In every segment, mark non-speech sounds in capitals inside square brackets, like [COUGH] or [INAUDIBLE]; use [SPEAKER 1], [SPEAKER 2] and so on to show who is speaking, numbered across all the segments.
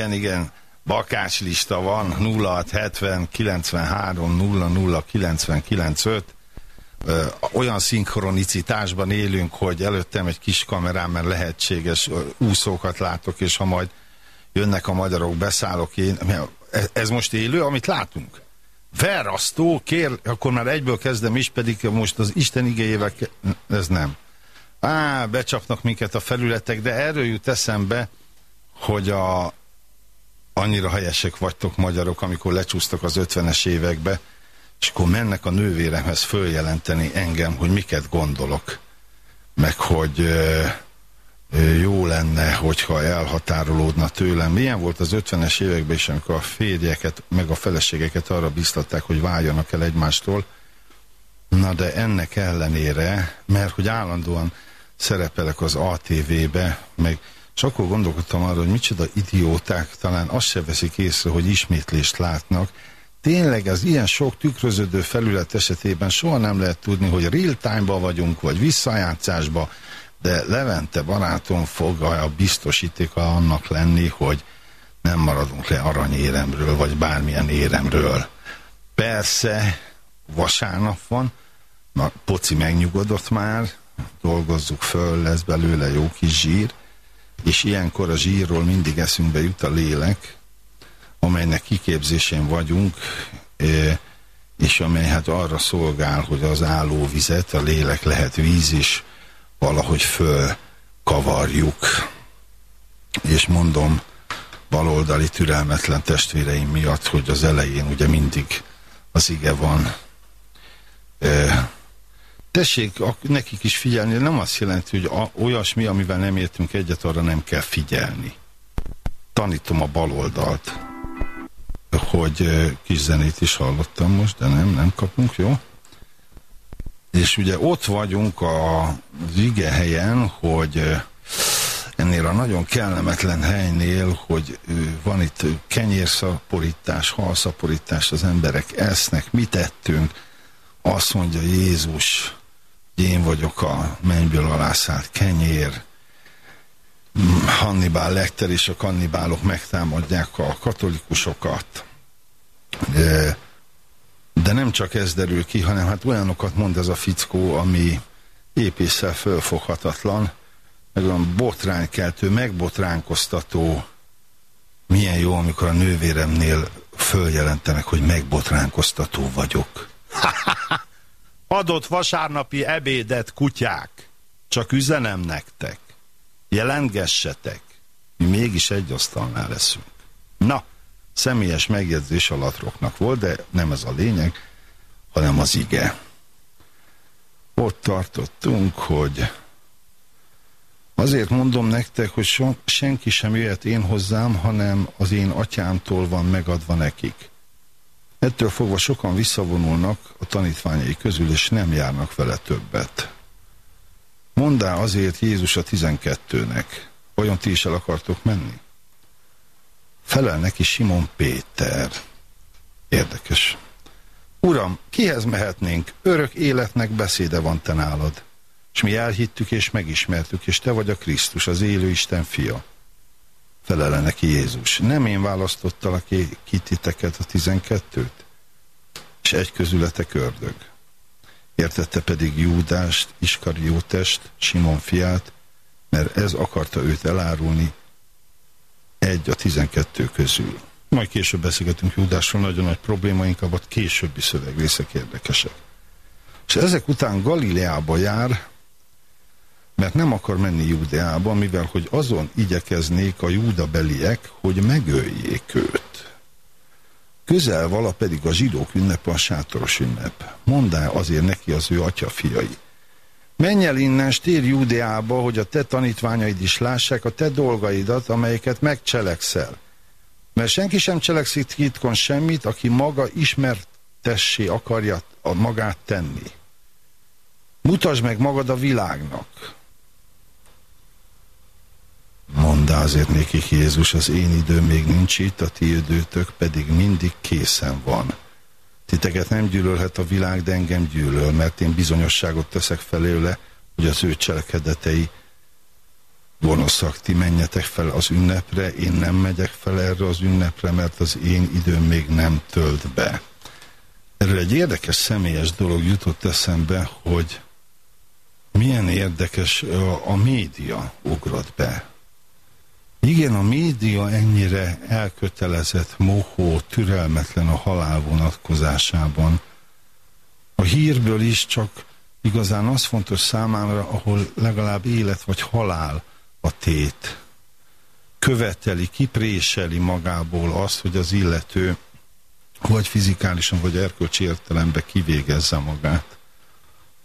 [SPEAKER 1] Igen, igen. Bakács lista van 0670 93 00 995 olyan szinkronicitásban élünk, hogy előttem egy kis kamerám, mert lehetséges úszókat látok, és ha majd jönnek a magyarok, beszállok én. Ez most élő, amit látunk? Verasztó, kér, akkor már egyből kezdem is, pedig most az Isten igényével, ez nem. Á, becsapnak minket a felületek, de erről jut eszembe, hogy a, annyira helyesek vagytok magyarok, amikor lecsúsztak az 50-es évekbe, és akkor mennek a nővéremhez följelenteni engem, hogy miket gondolok, meg hogy jó lenne, hogyha elhatárolódna tőlem. Milyen volt az 50-es években is, amikor a férjeket, meg a feleségeket arra biztatták, hogy váljanak el egymástól. Na de ennek ellenére, mert hogy állandóan szerepelek az ATV-be, meg és akkor gondolkodtam arra, hogy micsoda idióták, talán azt se veszik észre, hogy ismétlést látnak. Tényleg az ilyen sok tükröződő felület esetében soha nem lehet tudni, hogy real time-ba vagyunk, vagy visszajátszásba, de Levente barátom fog a biztosítéka annak lenni, hogy nem maradunk le aranyéremről, vagy bármilyen éremről. Persze, vasárnap van, na, Poci megnyugodott már, dolgozzuk föl, lesz belőle jó kis zsír, és ilyenkor a zsírról mindig eszünkbe jut a lélek, amelynek kiképzésén vagyunk, és amely hát arra szolgál, hogy az állóvizet, a lélek lehet víz is, valahogy fölkavarjuk. És mondom, baloldali türelmetlen testvéreim miatt, hogy az elején ugye mindig az ige van. Tessék nekik is figyelni, nem azt jelenti, hogy a, olyasmi, amivel nem értünk egyet, arra nem kell figyelni. Tanítom a baloldalt, hogy kis zenét is hallottam most, de nem, nem kapunk, jó? És ugye ott vagyunk a helyen, hogy ennél a nagyon kellemetlen helynél, hogy van itt kenyérszaporítás, halszaporítás, az emberek esznek, mit ettünk? Azt mondja Jézus, én vagyok a mennyből alászállt kenyér, Hannibal Lecter és a kannibálok megtámadják a katolikusokat. De de nem csak ez derül ki, hanem hát olyanokat mond ez a fickó, ami épésszel fölfoghatatlan, meg olyan botránykeltő, megbotránkoztató. Milyen jó, amikor a nővéremnél följelentenek, hogy megbotránkoztató vagyok. [LAUGHS] Adott vasárnapi ebédet, kutyák. Csak üzenem nektek. Jelentgessetek. Mi mégis egy asztalnál leszünk. Na, személyes megjegyzés alatroknak volt, de nem ez a lényeg, hanem az ige. Ott tartottunk, hogy azért mondom nektek, hogy senki sem jöhet én hozzám, hanem az én atyámtól van megadva nekik. Ettől fogva sokan visszavonulnak a tanítványai közül, és nem járnak vele többet. Mondá azért Jézus a tizenkettőnek, vajon ti is el akartok menni? Felel neki Simon Péter. Érdekes. Uram, kihez mehetnénk? Örök életnek beszéde van te nálad. És mi elhittük és megismertük, és te vagy a Krisztus, az élő Isten fia. Felele neki Jézus. Nem én választottalak ki titeket a tizenkettőt? És egy közületek ördög. Értette pedig Júdást, Iskariótest, Simon fiát, mert ez akarta őt elárulni, egy a tizenkettő közül. Majd később beszélgetünk Júdásról, nagyon nagy problémaink, abban későbbi szövegrészek érdekesek. És ezek után Galileába jár, mert nem akar menni Júdeába, mivel hogy azon igyekeznék a júdabeliek, hogy megöljék őt. Közel vala pedig a zsidók ünnepe a sátoros ünnep. Mondá azért neki az ő atya fiai. Menj el innen, tér Júdeába, hogy a te tanítványaid is lássák a te dolgaidat, amelyeket megcselekszel. Mert senki sem cselekszik titkon semmit, aki maga ismertessé akarja a magát tenni. Mutasd meg magad a világnak. Mondd azért nékik Jézus, az én időm még nincs itt, a ti időtök pedig mindig készen van. Titeket nem gyűlölhet a világ, de engem gyűlöl, mert én bizonyosságot teszek felőle, hogy az ő cselekedetei gonoszak, ti menjetek fel az ünnepre, én nem megyek fel erre az ünnepre, mert az én időm még nem tölt be. Erről egy érdekes személyes dolog jutott eszembe, hogy milyen érdekes a média ugrott be. Igen, a média ennyire elkötelezett, mohó, türelmetlen a halál vonatkozásában. A hírből is csak igazán az fontos számára, ahol legalább élet vagy halál a tét. Követeli, kipréseli magából azt, hogy az illető vagy fizikálisan, vagy erkölcsi értelemben kivégezze magát.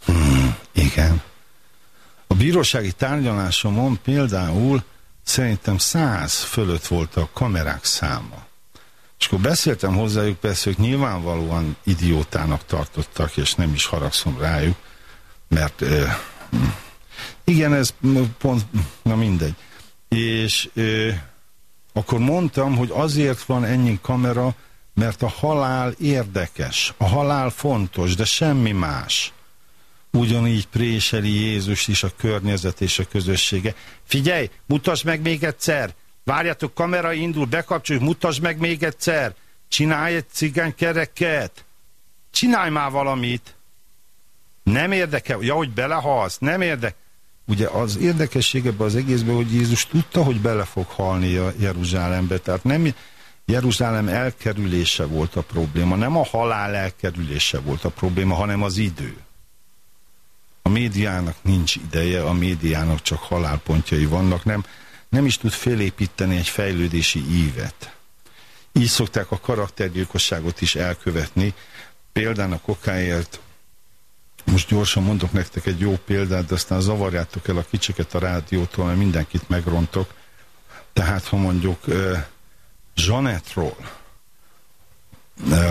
[SPEAKER 1] Hmm, igen. A bírósági tárgyalásomon például szerintem száz fölött volt a kamerák száma. És akkor beszéltem hozzájuk, persze ők nyilvánvalóan idiótának tartottak, és nem is haragszom rájuk, mert ö, igen, ez pont, na mindegy. És ö, akkor mondtam, hogy azért van ennyi kamera, mert a halál érdekes, a halál fontos, de semmi más. Ugyanígy préseli Jézus is a környezet és a közössége. Figyelj, mutasd meg még egyszer! Várjatok, kamera indul, bekapcsoljuk, mutasd meg még egyszer! Csinálj egy cigánykereket! Csinálj már valamit! Nem érdekel, ja, hogy belehalsz, nem érdekel. Ugye az érdekesség ebben az egészben, hogy Jézus tudta, hogy bele fog halni a Jeruzsálembe, tehát nem Jeruzsálem elkerülése volt a probléma, nem a halál elkerülése volt a probléma, hanem az idő. A médiának nincs ideje, a médiának csak halálpontjai vannak, nem, nem is tud felépíteni egy fejlődési ívet. Így szokták a karaktergyilkosságot is elkövetni. Például a kokáért, most gyorsan mondok nektek egy jó példát, de aztán zavarjátok el a kicsiket a rádiótól, mert mindenkit megrontok. Tehát, ha mondjuk Zsanetról,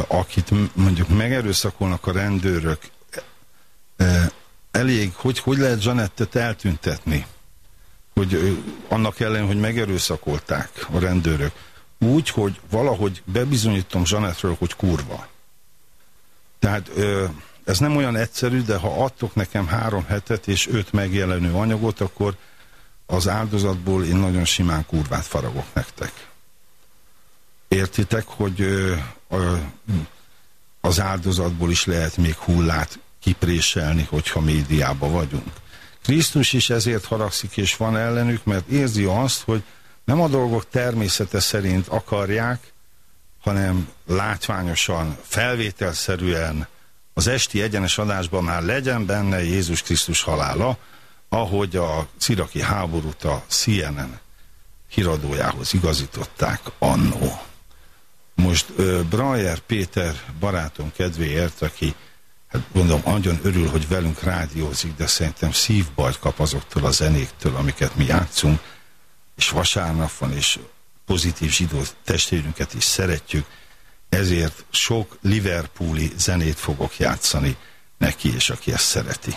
[SPEAKER 1] akit mondjuk megerőszakolnak a rendőrök, elég, hogy, hogy lehet Zsanettet eltüntetni? Hogy annak ellen, hogy megerőszakolták a rendőrök. Úgy, hogy valahogy bebizonyítom Zsanettről, hogy kurva. Tehát ez nem olyan egyszerű, de ha adtok nekem három hetet és öt megjelenő anyagot, akkor az áldozatból én nagyon simán kurvát faragok nektek. Értitek, hogy az áldozatból is lehet még hullát kipréselni, hogyha médiában vagyunk. Krisztus is ezért haragszik és van ellenük, mert érzi azt, hogy nem a dolgok természete szerint akarják, hanem látványosan, felvételszerűen az esti egyenes adásban már legyen benne Jézus Krisztus halála, ahogy a ciraki háborút a CNN híradójához igazították annó. Most Brajer Péter barátom kedvéért, aki gondolom nagyon örül, hogy velünk rádiózik, de szerintem szívbajt kap azoktól a zenéktől, amiket mi játszunk, és vasárnap van, és pozitív zsidó testvérünket is szeretjük, ezért sok Liverpooli zenét fogok játszani neki, és aki ezt szereti.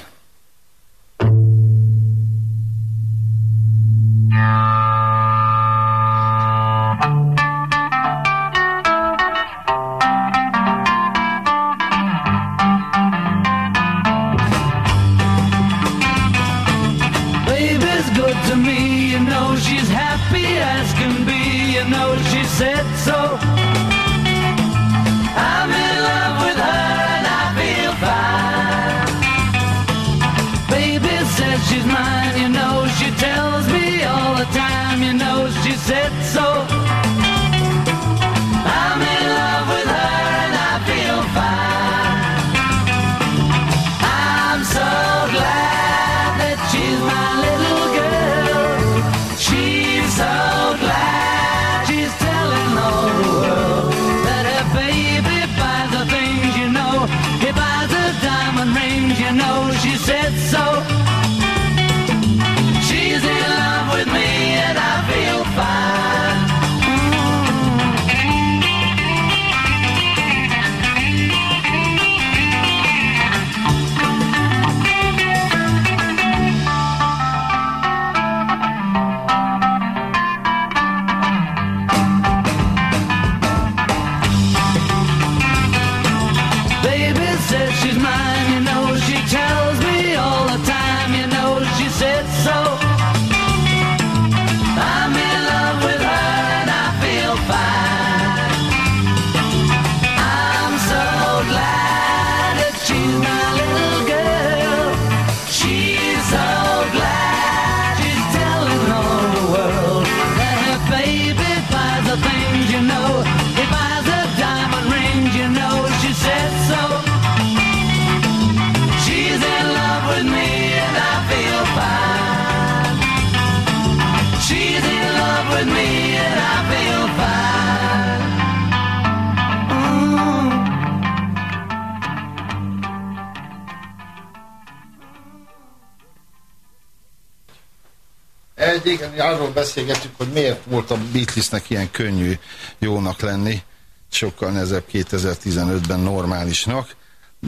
[SPEAKER 1] Arról beszélgetünk, hogy miért volt a Beatlesnek ilyen könnyű jónak lenni, sokkal nehezebb 2015-ben normálisnak,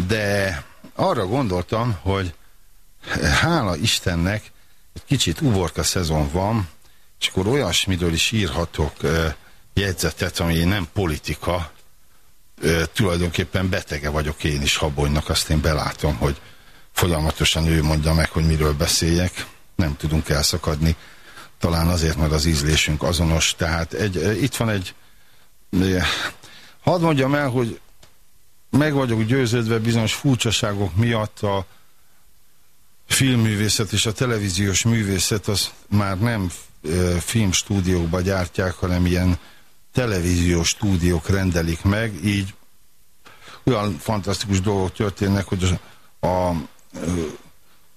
[SPEAKER 1] de arra gondoltam, hogy hála Istennek egy kicsit uborka szezon van, és akkor olyasmiről is írhatok jegyzetet, ami nem politika, tulajdonképpen betege vagyok én is Habonynak, azt én belátom, hogy folyamatosan ő mondja meg, hogy miről beszéljek, nem tudunk elszakadni, talán azért, mert az ízlésünk azonos, tehát egy, itt van egy hadd mondjam el, hogy meg vagyok győződve bizonyos furcsaságok miatt a filmművészet és a televíziós művészet az már nem filmstúdiókba gyártják, hanem ilyen televíziós stúdiók rendelik meg, így olyan fantasztikus dolgok történnek, hogy a, a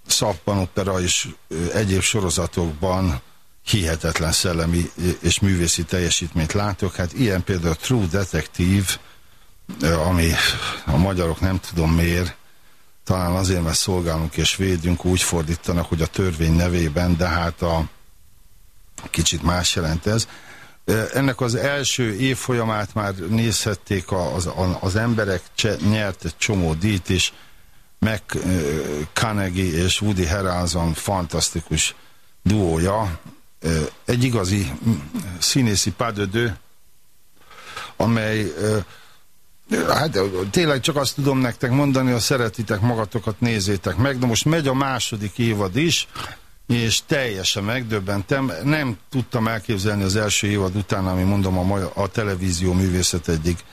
[SPEAKER 1] szappanopera és egyéb sorozatokban hihetetlen szellemi és művészi teljesítményt látok. Hát ilyen például True Detective, ami a magyarok nem tudom miért, talán azért, mert szolgálunk és védünk, úgy fordítanak, hogy a törvény nevében, de hát a kicsit más jelent ez. Ennek az első évfolyamát már nézhették az, az emberek, nyert egy csomó díjt is, meg Carnegie és Woody Harrelson fantasztikus duója, egy igazi színészi padödő, amely hát tényleg csak azt tudom nektek mondani, ha szeretitek magatokat, nézzétek meg. De most megy a második évad is, és teljesen megdöbbentem. Nem tudtam elképzelni az első évad után, ami mondom a, a televízió művészet egyik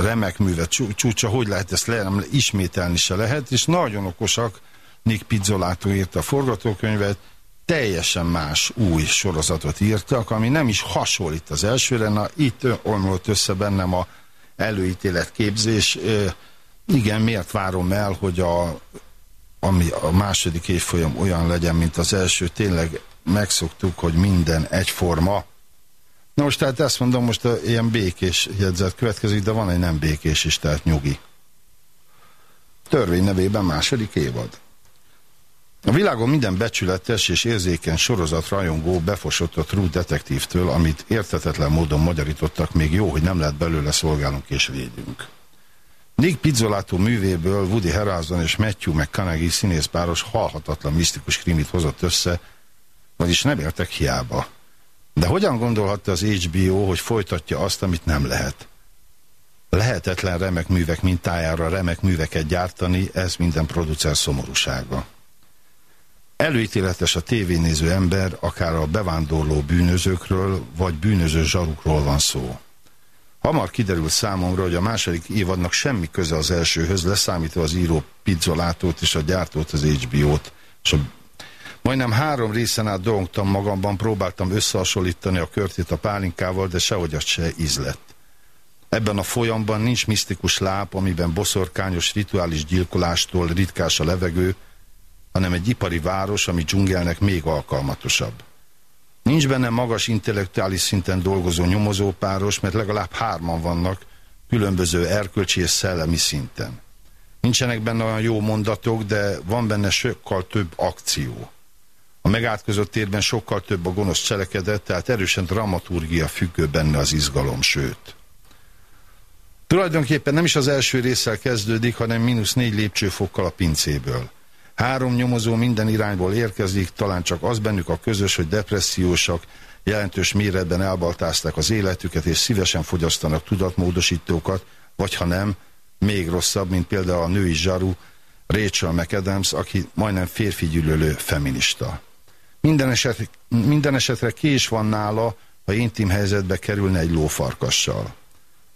[SPEAKER 1] remek művet csúcsa, hogy lehet ezt le, ismételni se lehet, és nagyon okosak, Nick Pizzolato írta a forgatókönyvet, teljesen más új sorozatot írtak, ami nem is hasonlít az elsőre, na itt omlott össze bennem a előítélet képzés. Igen, miért várom el, hogy a, ami a második évfolyam olyan legyen, mint az első, tényleg megszoktuk, hogy minden egyforma. Na most tehát ezt mondom, most a, ilyen békés jegyzet következik, de van egy nem békés is, tehát nyugi. Törvény nevében második évad. A világon minden becsületes és érzékeny sorozat rajongó befosott a True Detektívtől, amit értetetlen módon magyarítottak, még jó, hogy nem lehet belőle szolgálunk és védünk. Nick Pizzolato művéből Woody Harrelson és Matthew McConaughey színészpáros halhatatlan misztikus krimit hozott össze, vagyis nem értek hiába. De hogyan gondolhatta az HBO, hogy folytatja azt, amit nem lehet? Lehetetlen remek művek mintájára remek műveket gyártani, ez minden producer szomorúsága. Előítéletes a tévénéző ember, akár a bevándorló bűnözőkről, vagy bűnöző zsarukról van szó. Hamar kiderült számomra, hogy a második évadnak semmi köze az elsőhöz, leszámítva az író pizzolátót és a gyártót, az HBO-t. Majdnem három részen át dolgtam magamban, próbáltam összehasonlítani a körtét a pálinkával, de sehogy az se ízlett. Ebben a folyamban nincs misztikus láp, amiben boszorkányos rituális gyilkolástól ritkás a levegő, hanem egy ipari város, ami dzsungelnek még alkalmatosabb. Nincs benne magas intellektuális szinten dolgozó nyomozópáros, mert legalább hárman vannak különböző erkölcsi és szellemi szinten. Nincsenek benne olyan jó mondatok, de van benne sokkal több akció. A megátkozott térben sokkal több a gonosz cselekedet, tehát erősen dramaturgia függő benne az izgalom, sőt. Tulajdonképpen nem is az első résszel kezdődik, hanem mínusz négy lépcsőfokkal a pincéből. Három nyomozó minden irányból érkezik, talán csak az bennük a közös, hogy depressziósak, jelentős méretben elbaltázták az életüket, és szívesen fogyasztanak tudatmódosítókat, vagy ha nem, még rosszabb, mint például a női zsaru Rachel McAdams, aki majdnem férfi gyűlölő feminista. Minden, eset, minden esetre ki is van nála, ha intim helyzetbe kerülne egy lófarkassal.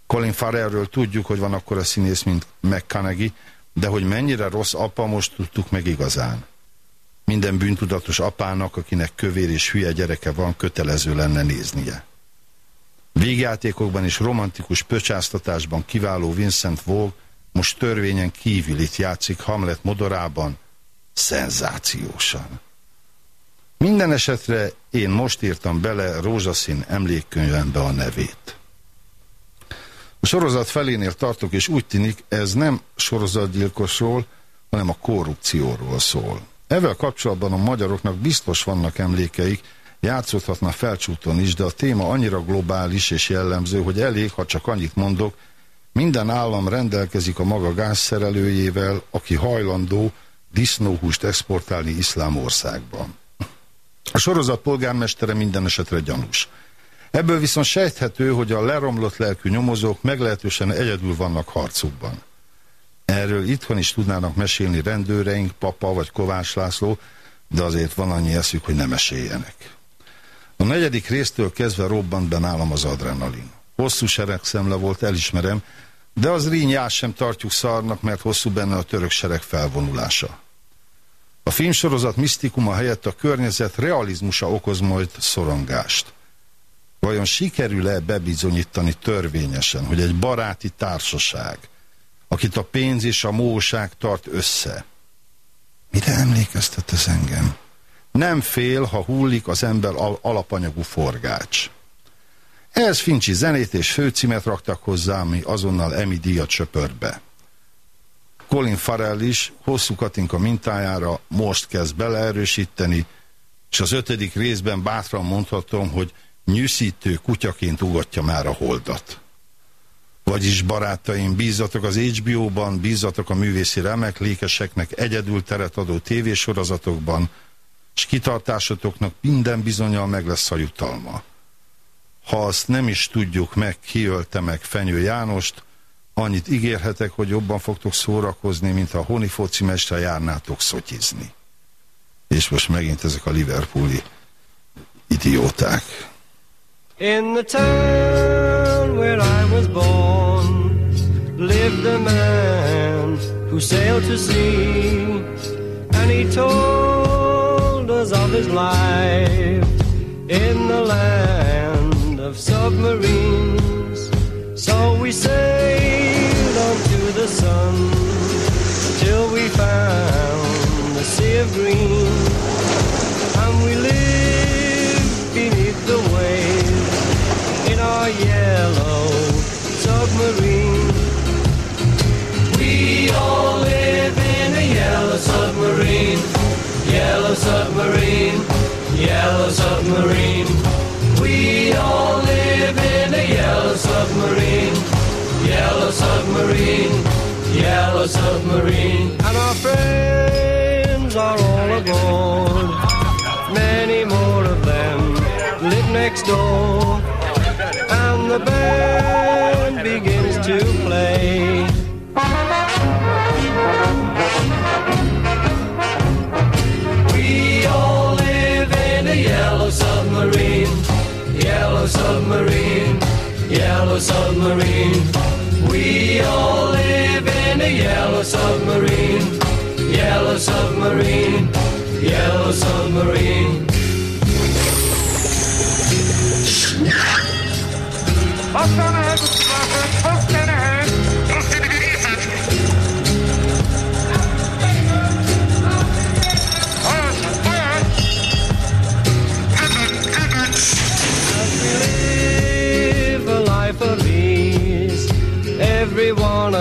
[SPEAKER 1] Colin Farrellről tudjuk, hogy van akkor a színész, mint McConaughey, de hogy mennyire rossz apa, most tudtuk meg igazán. Minden bűntudatos apának, akinek kövér és hülye gyereke van, kötelező lenne néznie. Végjátékokban és romantikus pöcsáztatásban kiváló Vincent Vogue most törvényen kívül itt játszik Hamlet modorában, szenzációsan. Minden esetre én most írtam bele rózsaszín emlékkönyvembe a nevét. A sorozat felénél tartok, és úgy tűnik, ez nem sorozatgyilkosról, hanem a korrupcióról szól. Ezzel kapcsolatban a magyaroknak biztos vannak emlékeik, Játszódhatna felcsúton is, de a téma annyira globális és jellemző, hogy elég, ha csak annyit mondok, minden állam rendelkezik a maga gázszerelőjével, aki hajlandó disznóhúst exportálni iszlám országban. A sorozat polgármestere minden esetre gyanús. Ebből viszont sejthető, hogy a leromlott lelkű nyomozók meglehetősen egyedül vannak harcukban. Erről itthon is tudnának mesélni rendőreink, Papa vagy Kovács László, de azért van annyi eszük, hogy nem meséljenek. A negyedik résztől kezdve robbant be nálam az adrenalin. Hosszú seregszemle volt, elismerem, de az rínyás sem tartjuk szarnak, mert hosszú benne a török sereg felvonulása. A filmsorozat misztikuma helyett a környezet realizmusa okoz majd szorongást. Vajon sikerül-e bebizonyítani törvényesen, hogy egy baráti társaság, akit a pénz és a móság tart össze, mire emlékeztet ez engem? Nem fél, ha hullik az ember al alapanyagú forgács. Ehhez Fincsi zenét és főcímet raktak hozzá, ami azonnal Emi díjat söpört be. Colin Farrell is hosszú Katinka mintájára most kezd beleerősíteni, és az ötödik részben bátran mondhatom, hogy nyűszítő kutyaként ugatja már a holdat. Vagyis barátaim, bízatok az HBO-ban, bízatok a művészi remeklékeseknek egyedül teret adó tévésorozatokban, és kitartásotoknak minden bizonyal meg lesz a jutalma. Ha azt nem is tudjuk meg, kiölte meg Fenyő Jánost, annyit ígérhetek, hogy jobban fogtok szórakozni, mint a Honi foci mestre járnátok szotyizni. És most megint ezek a Liverpooli idióták. In the town where I was born lived a man who sailed to sea and he told us of his life in the land of submarines. So we sailed on to the sun till we found the sea of green. Submarine. We all live in a yellow submarine, yellow submarine, yellow submarine. We all live in a yellow submarine, yellow submarine, yellow submarine. And our friends are all aboard. Many more of them live next door. And the band submarine, yellow submarine. We all live in a yellow submarine, yellow submarine, yellow submarine.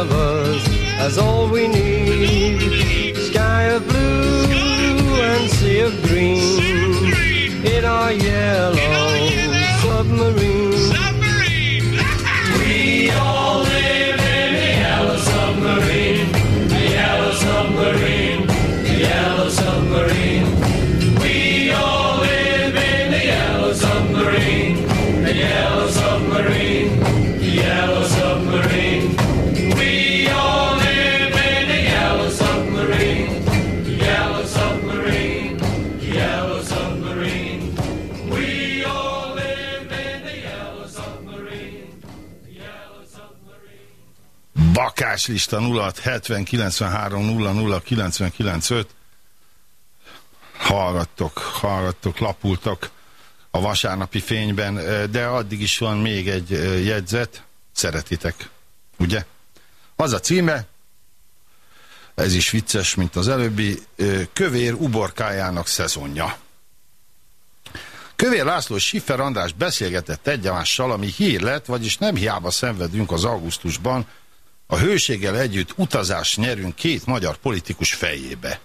[SPEAKER 1] Us has all we need. Sky of blue and sea of green. In our yellow submarine. Bakás lista 06 70 93 00 995 hallgattok, hallgattok, lapultok a vasárnapi fényben, de addig is van még egy jegyzet, szeretitek, ugye? Az a címe, ez is vicces, mint az előbbi, kövér uborkájának szezonja. Kövér László és Siffer András beszélgetett egymással, ami hír lett, vagyis nem hiába szenvedünk az augusztusban, a hőséggel együtt utazást nyerünk két magyar politikus fejébe.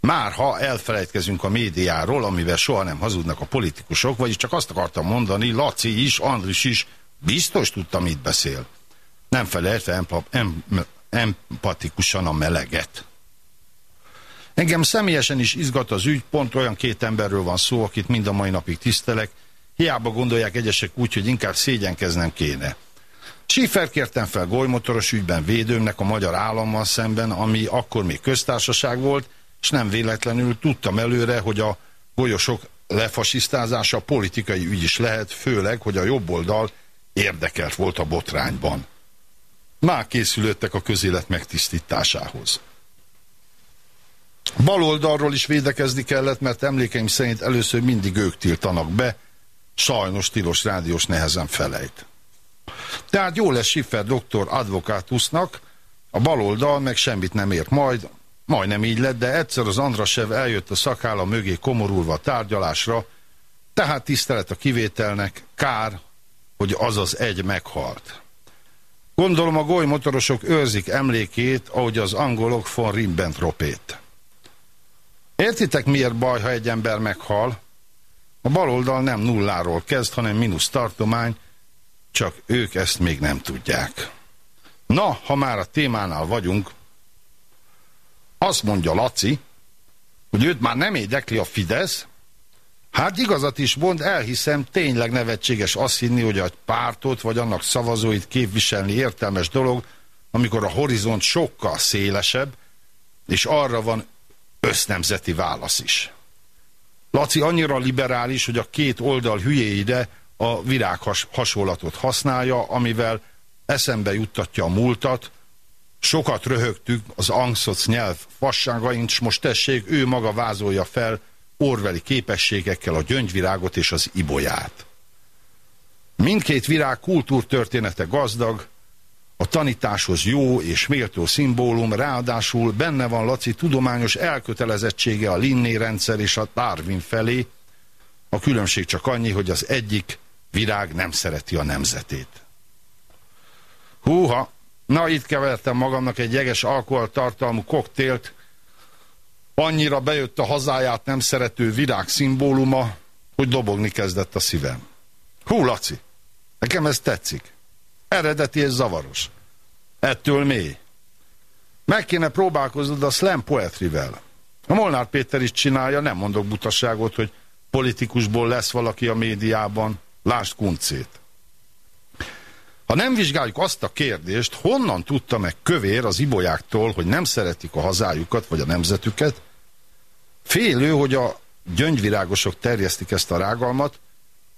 [SPEAKER 1] Már ha elfelejtkezünk a médiáról, amivel soha nem hazudnak a politikusok, vagyis csak azt akartam mondani, Laci is, Andris is biztos tudta, mit beszél. Nem felejtve empa, em, empatikusan a meleget. Engem személyesen is izgat az ügy, pont olyan két emberről van szó, akit mind a mai napig tisztelek, hiába gondolják egyesek úgy, hogy inkább szégyenkeznem kéne. Schiffer kértem fel golymotoros ügyben védőmnek a magyar állammal szemben, ami akkor még köztársaság volt, és nem véletlenül tudtam előre, hogy a golyosok lefasisztázása politikai ügy is lehet, főleg, hogy a jobb oldal érdekelt volt a botrányban. Már készülöttek a közélet megtisztításához. Baloldalról is védekezni kellett, mert emlékeim szerint először mindig ők tiltanak be, sajnos tilos rádiós nehezen felejt. Tehát jó lesz Schiffer doktor advokátusnak, a baloldal meg semmit nem ért majd, majdnem így lett, de egyszer az Andrasev eljött a szakálla mögé komorulva a tárgyalásra, tehát tisztelet a kivételnek, kár, hogy az az egy meghalt. Gondolom a golymotorosok őrzik emlékét, ahogy az angolok von Ribbentropét. Értitek miért baj, ha egy ember meghal? A baloldal nem nulláról kezd, hanem mínusz tartomány, csak ők ezt még nem tudják. Na, ha már a témánál vagyunk, azt mondja Laci, hogy őt már nem érdekli a Fidesz, hát igazat is mond, elhiszem, tényleg nevetséges azt hinni, hogy a pártot vagy annak szavazóit képviselni értelmes dolog, amikor a horizont sokkal szélesebb, és arra van össznemzeti válasz is. Laci annyira liberális, hogy a két oldal hülyéide a virág has hasonlatot használja, amivel eszembe juttatja a múltat, sokat röhögtük az angszoc nyelv fasságaint, és most tessék, ő maga vázolja fel orveli képességekkel a gyöngyvirágot és az ibolyát. Mindkét virág kultúrtörténete gazdag, a tanításhoz jó és méltó szimbólum, ráadásul benne van Laci tudományos elkötelezettsége a Linné rendszer és a Darwin felé, a különbség csak annyi, hogy az egyik virág nem szereti a nemzetét. Húha, na itt kevertem magamnak egy jeges alkoholtartalmú koktélt, annyira bejött a hazáját nem szerető virág szimbóluma, hogy dobogni kezdett a szívem. Hú, Laci, nekem ez tetszik. Eredeti és zavaros. Ettől mély. Meg kéne próbálkoznod a slam poetryvel. A Molnár Péter is csinálja, nem mondok butaságot, hogy politikusból lesz valaki a médiában. Lásd kuncét. Ha nem vizsgáljuk azt a kérdést, honnan tudta meg kövér az ibolyáktól, hogy nem szeretik a hazájukat vagy a nemzetüket, félő, hogy a gyöngyvirágosok terjesztik ezt a rágalmat,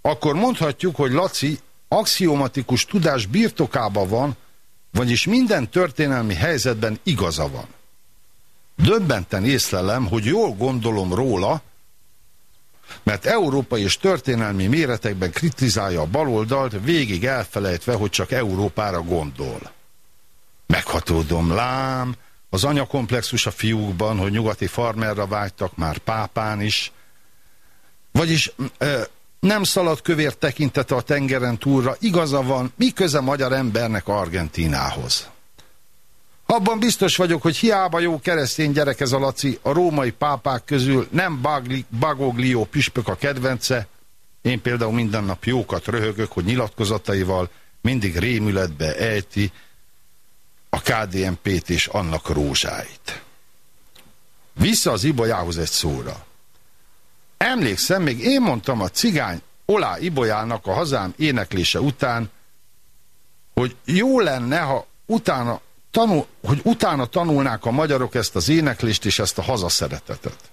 [SPEAKER 1] akkor mondhatjuk, hogy Laci axiomatikus tudás birtokában van, vagyis minden történelmi helyzetben igaza van. Döbbenten észlelem, hogy jól gondolom róla, mert európai és történelmi méretekben kritizálja a baloldalt, végig elfelejtve, hogy csak Európára gondol. Meghatódom, lám, az anyakomplexus a fiúkban, hogy nyugati farmerra vágytak, már pápán is. Vagyis nem szalad kövér tekintete a tengeren túlra, igaza van, mi köze magyar embernek Argentinához. Abban biztos vagyok, hogy hiába jó keresztény gyerek ez a Laci, a római pápák közül nem Bagli, Bagoglio püspök a kedvence, én például minden nap jókat röhögök, hogy nyilatkozataival mindig rémületbe ejti a KDNP-t és annak rózsáit. Vissza az Ibolyához egy szóra. Emlékszem, még én mondtam a cigány Olá Ibolyának a hazám éneklése után, hogy jó lenne, ha utána, tanul, hogy utána tanulnák a magyarok ezt az éneklést és ezt a hazaszeretetet.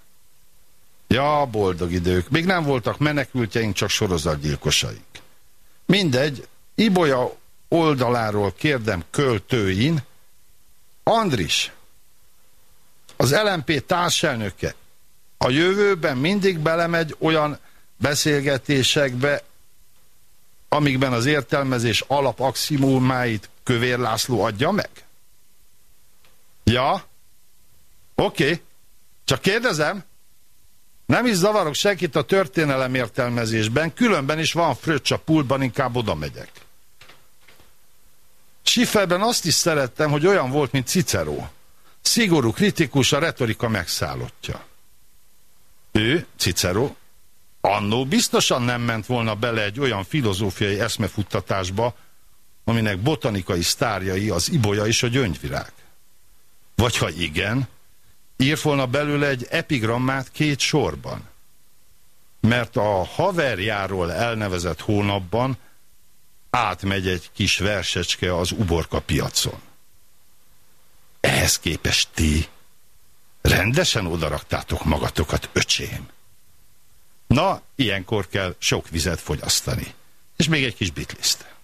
[SPEAKER 1] Ja, boldog idők. Még nem voltak menekültjeink, csak sorozatgyilkosaik. Mindegy, Ibolya oldaláról kérdem költőin, Andris, az LMP társelnöke a jövőben mindig belemegy olyan beszélgetésekbe, amikben az értelmezés alapaximumáit Kövér László adja meg? Ja? Oké. Csak kérdezem, nem is zavarok senkit a történelem értelmezésben, különben is van fröccs a pultban, inkább oda megyek. Schifferben azt is szerettem, hogy olyan volt, mint Cicero. Szigorú kritikus, a retorika megszállottja. Ő, Cicero, annó biztosan nem ment volna bele egy olyan filozófiai eszmefuttatásba, aminek botanikai sztárjai az ibolya és a gyöngyvirág. Vagy ha igen, írt volna belőle egy epigrammát két sorban. Mert a haverjáról elnevezett hónapban átmegy egy kis versecske az uborka piacon. Ehhez képest ti rendesen odaraktátok magatokat, öcsém. Na, ilyenkor kell sok vizet fogyasztani. És még egy kis bitliszt.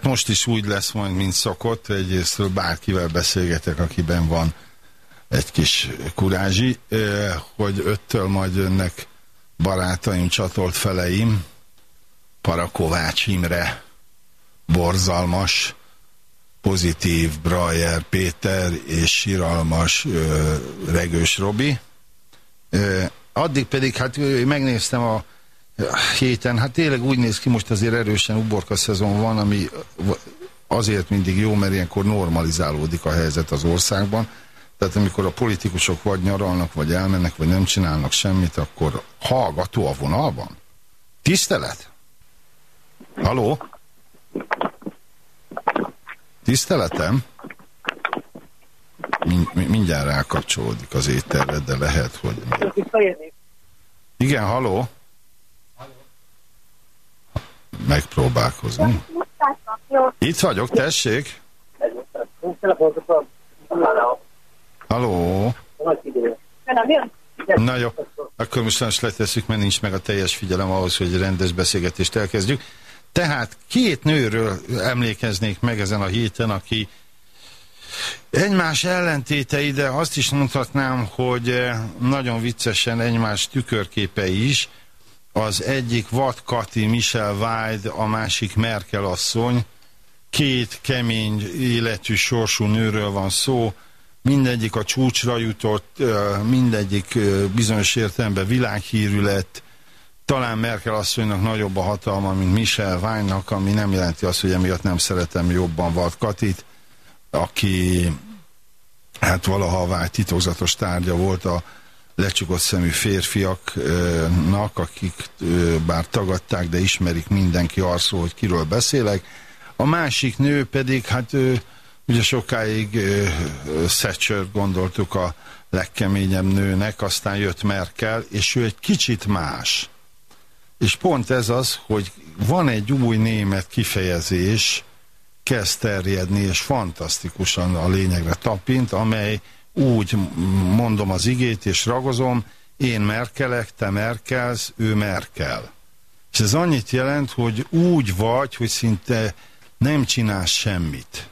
[SPEAKER 1] Hát most is úgy lesz majd, mint szokott. Egyrésztről bárkivel beszélgetek, akiben van egy kis kurázsi, hogy öttől majd jönnek barátaim, csatolt feleim, Parakovács Imre, borzalmas, pozitív Brajer Péter és siralmas Regős Robi. Addig pedig, hát megnéztem a héten, hát tényleg úgy néz ki, most azért erősen uborka szezon van, ami azért mindig jó, mert ilyenkor normalizálódik a helyzet az országban. Tehát amikor a politikusok vagy nyaralnak, vagy elmennek, vagy nem csinálnak semmit, akkor hallgató a vonalban? Tisztelet? Haló? Tiszteletem? Mind, mindjárt rákapcsolódik az ételre, de lehet, hogy... Igen, haló? Megpróbálkozni. Itt vagyok, tessék. Haló. Na jó, akkor most is letesszük, mert nincs meg a teljes figyelem ahhoz, hogy rendes beszélgetést elkezdjük. Tehát két nőről emlékeznék meg ezen a héten, aki egymás ellentétei, de azt is mondhatnám, hogy nagyon viccesen egymás tükörképei is, az egyik Vad Kati, Michel Weid, a másik Merkel asszony. Két kemény életű sorsú nőről van szó, mindegyik a csúcsra jutott, mindegyik bizonyos értelemben világhírű lett, talán Merkel asszonynak nagyobb a hatalma, mint Michel Weinnak, ami nem jelenti azt, hogy emiatt nem szeretem jobban Vad Katit, aki hát valaha vágy titokzatos tárgya volt a lecsukott szemű férfiaknak, akik bár tagadták, de ismerik mindenki arról, hogy kiről beszélek. A másik nő pedig, hát ugye sokáig Thatcher gondoltuk a legkeményebb nőnek, aztán jött Merkel, és ő egy kicsit más. És pont ez az, hogy van egy új német kifejezés, kezd terjedni, és fantasztikusan a lényegre tapint, amely úgy mondom az igét, és ragozom, én merkelek, te merkelsz, ő merkel. És ez annyit jelent, hogy úgy vagy, hogy szinte nem csinálsz semmit.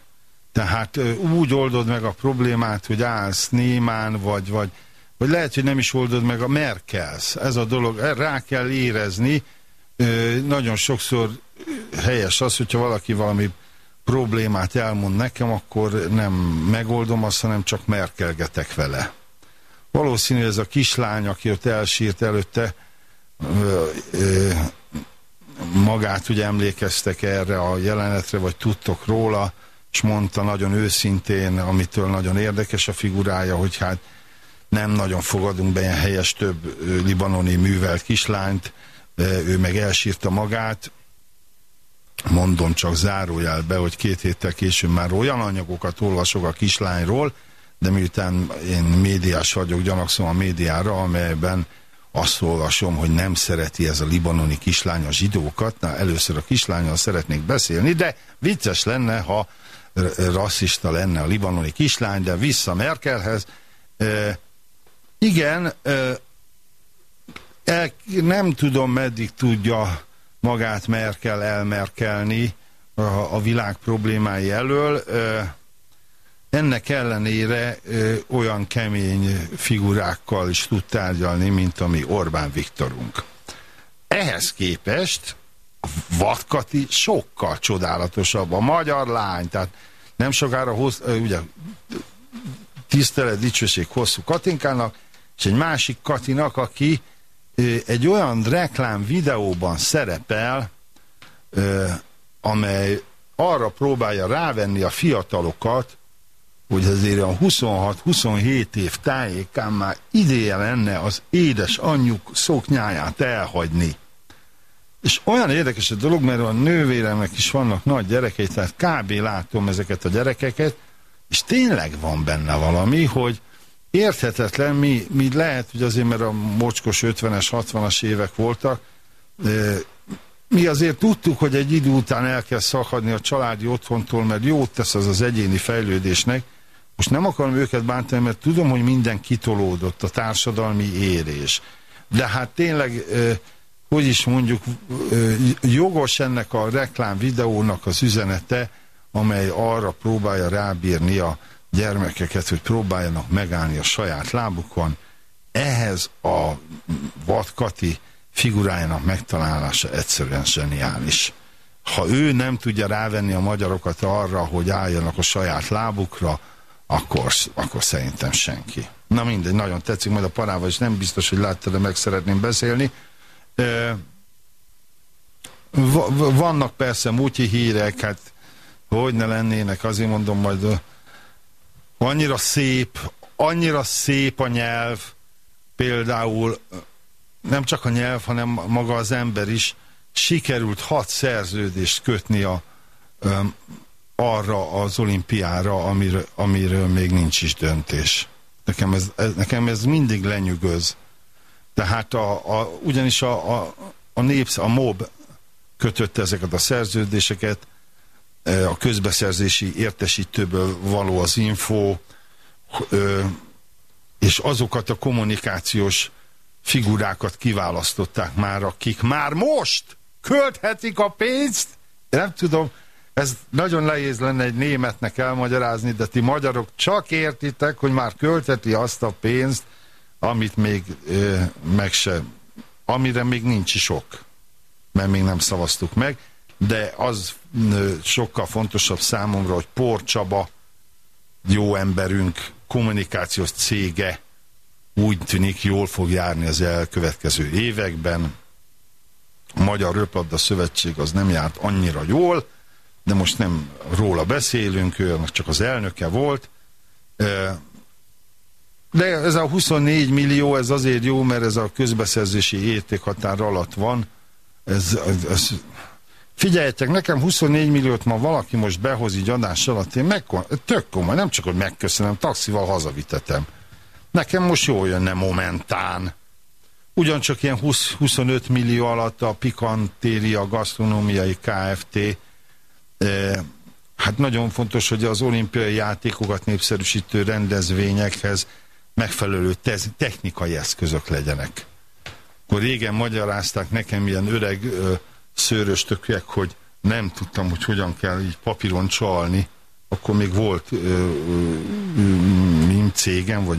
[SPEAKER 1] Tehát úgy oldod meg a problémát, hogy állsz némán, vagy, vagy, vagy lehet, hogy nem is oldod meg a merkelsz. Ez a dolog, rá kell érezni. Nagyon sokszor helyes az, hogyha valaki valami problémát elmond nekem, akkor nem megoldom azt, hanem csak merkelgetek vele. Valószínű ez a kislány, aki ott elsírt előtte, magát ugye emlékeztek erre a jelenetre, vagy tudtok róla, és mondta nagyon őszintén, amitől nagyon érdekes a figurája, hogy hát nem nagyon fogadunk be ilyen helyes több libanoni művelt kislányt, ő meg elsírta magát, mondom csak zárójelbe, hogy két héttel később már olyan anyagokat olvasok a kislányról, de miután én médiás vagyok, gyanakszom a médiára, amelyben azt olvasom, hogy nem szereti ez a libanoni kislány a zsidókat, na először a kislányal szeretnék beszélni, de vicces lenne, ha rasszista lenne a libanoni kislány, de vissza Merkelhez. E, igen, e, nem tudom, meddig tudja magát Merkel elmerkelni a, világ problémái elől. Ennek ellenére olyan kemény figurákkal is tud tárgyalni, mint ami Orbán Viktorunk. Ehhez képest Vatkati sokkal csodálatosabb. A magyar lány, tehát nem sokára hoz, ugye, tisztelet, dicsőség hosszú Katinkának, és egy másik Katinak, aki egy olyan reklám videóban szerepel, amely arra próbálja rávenni a fiatalokat, hogy azért a 26-27 év tájékán már ideje lenne az édes anyjuk szoknyáját elhagyni. És olyan érdekes a dolog, mert a nővéremnek is vannak nagy gyerekei, tehát kb. látom ezeket a gyerekeket, és tényleg van benne valami, hogy érthetetlen, mi, mi lehet, hogy azért, mert a mocskos 50-es, 60-as évek voltak, mi azért tudtuk, hogy egy idő után el kell szakadni a családi otthontól, mert jót tesz az az egyéni fejlődésnek, most nem akarom őket bántani, mert tudom, hogy minden kitolódott, a társadalmi érés. De hát tényleg, hogy is mondjuk, jogos ennek a reklám videónak az üzenete, amely arra próbálja rábírni a gyermekeket, hogy próbáljanak megállni a saját lábukon. Ehhez a vadkati figurájának megtalálása egyszerűen zseniális. Ha ő nem tudja rávenni a magyarokat arra, hogy álljanak a saját lábukra, akkor, akkor szerintem senki. Na mindegy, nagyon tetszik, majd a parával is nem biztos, hogy láttad, de meg szeretném beszélni. Vannak persze múltyi hírek, hát hogy ne lennének, azért mondom majd annyira szép, annyira szép a nyelv, például nem csak a nyelv, hanem maga az ember is sikerült hat szerződést kötni a arra az olimpiára, amiről, amiről még nincs is döntés. Nekem ez, ez, nekem ez mindig lenyűgöz. Tehát a, a, ugyanis a, a, a népsz, a MOB kötötte ezeket a szerződéseket, a közbeszerzési értesítőből való az info, és azokat a kommunikációs figurákat kiválasztották már, akik már most költhetik a pénzt, nem tudom, ez nagyon nehéz lenne egy németnek elmagyarázni, de ti magyarok csak értitek, hogy már költeti azt a pénzt, amit még ö, meg se, amire még nincs sok, mert még nem szavaztuk meg, de az sokkal fontosabb számomra, hogy Porcsaba jó emberünk, kommunikációs cége úgy tűnik jól fog járni az elkövetkező években. A Magyar Röplabda Szövetség az nem járt annyira jól, de most nem róla beszélünk, ő csak az elnöke volt. De ez a 24 millió, ez azért jó, mert ez a közbeszerzési értékhatár alatt van. Ez, ez Figyeljetek, nekem 24 milliót ma valaki most behoz így adás alatt, én tök komoly, nem csak, hogy megköszönöm, taxival hazavitetem. Nekem most jól jönne momentán. Ugyancsak ilyen 20, 25 millió alatt a Pikantéria Gasztronómiai Kft. E, hát nagyon fontos, hogy az olimpiai játékokat népszerűsítő rendezvényekhez megfelelő technikai eszközök legyenek. Akkor régen magyarázták nekem ilyen öreg ö, szőrös tökűek, hogy nem tudtam, hogy hogyan kell így papíron csalni, akkor még volt ö, cégem, vagy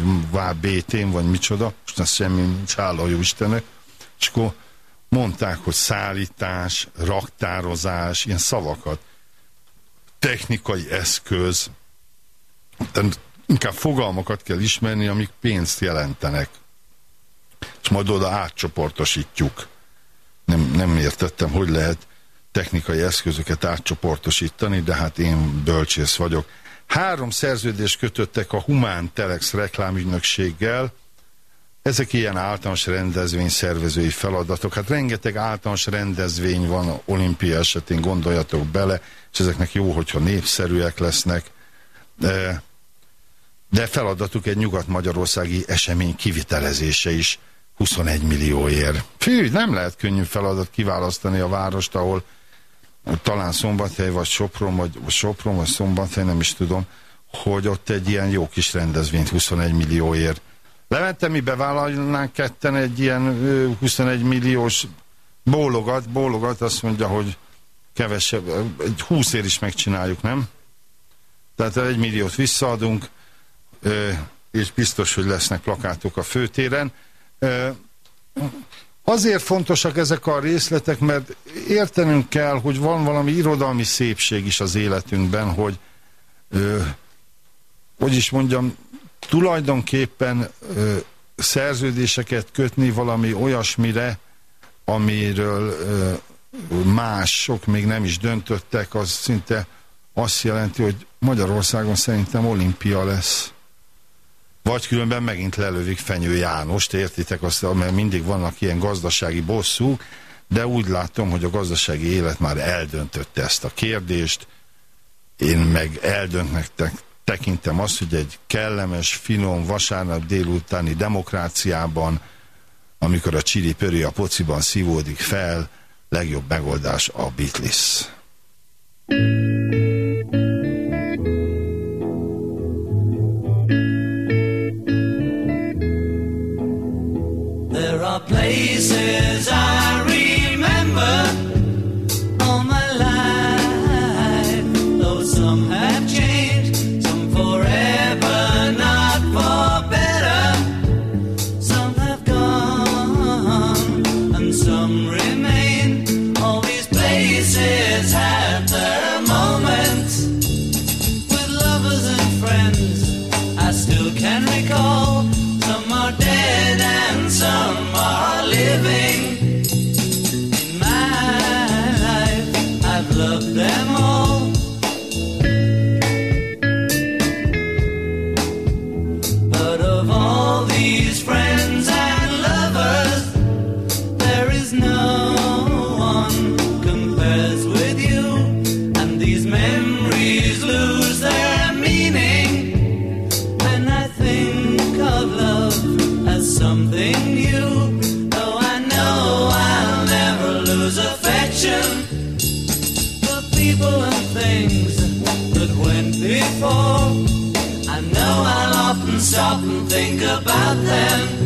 [SPEAKER 1] BT-n, vagy micsoda, most ez semmi nincs, hála jó Istennek, és akkor mondták, hogy szállítás, raktározás, ilyen szavakat, technikai eszköz, inkább fogalmakat kell ismerni, amik pénzt jelentenek. És majd oda átcsoportosítjuk. Nem, nem értettem, hogy lehet technikai eszközöket átcsoportosítani, de hát én bölcsész vagyok. Három szerződést kötöttek a Humán Telex reklámügynökséggel, ezek ilyen általános rendezvény szervezői feladatok. Hát rengeteg általános rendezvény van olimpia esetén, gondoljatok bele, és ezeknek jó, hogyha népszerűek lesznek. De, de feladatuk egy nyugat-magyarországi esemény kivitelezése is 21 millióért. Fű, nem lehet könnyű feladat kiválasztani a várost, ahol talán Szombathely, vagy Sopron, vagy, Sopron, vagy Szombathely, nem is tudom, hogy ott egy ilyen jó kis rendezvényt 21 millióért. Levente, mi bevállalnánk ketten egy ilyen 21 milliós bólogat, bólogat, azt mondja, hogy kevesebb, egy 20 ér is megcsináljuk, nem? Tehát egy milliót visszaadunk, és biztos, hogy lesznek plakátok a főtéren. Azért fontosak ezek a részletek, mert értenünk kell, hogy van valami irodalmi szépség is az életünkben, hogy ö, hogy is mondjam, tulajdonképpen ö, szerződéseket kötni valami olyasmire, amiről ö, mások még nem is döntöttek, az szinte azt jelenti, hogy Magyarországon szerintem olimpia lesz. Vagy különben megint lelövik Fenyő Jánost, értitek azt, mert mindig vannak ilyen gazdasági bosszúk, de úgy látom, hogy a gazdasági élet már eldöntötte ezt a kérdést. Én meg eldöntnek tekintem azt, hogy egy kellemes, finom vasárnap délutáni demokráciában, amikor a csiri pöri a pociban szívódik fel, legjobb megoldás a Beatles. thank
[SPEAKER 2] stop and think about them.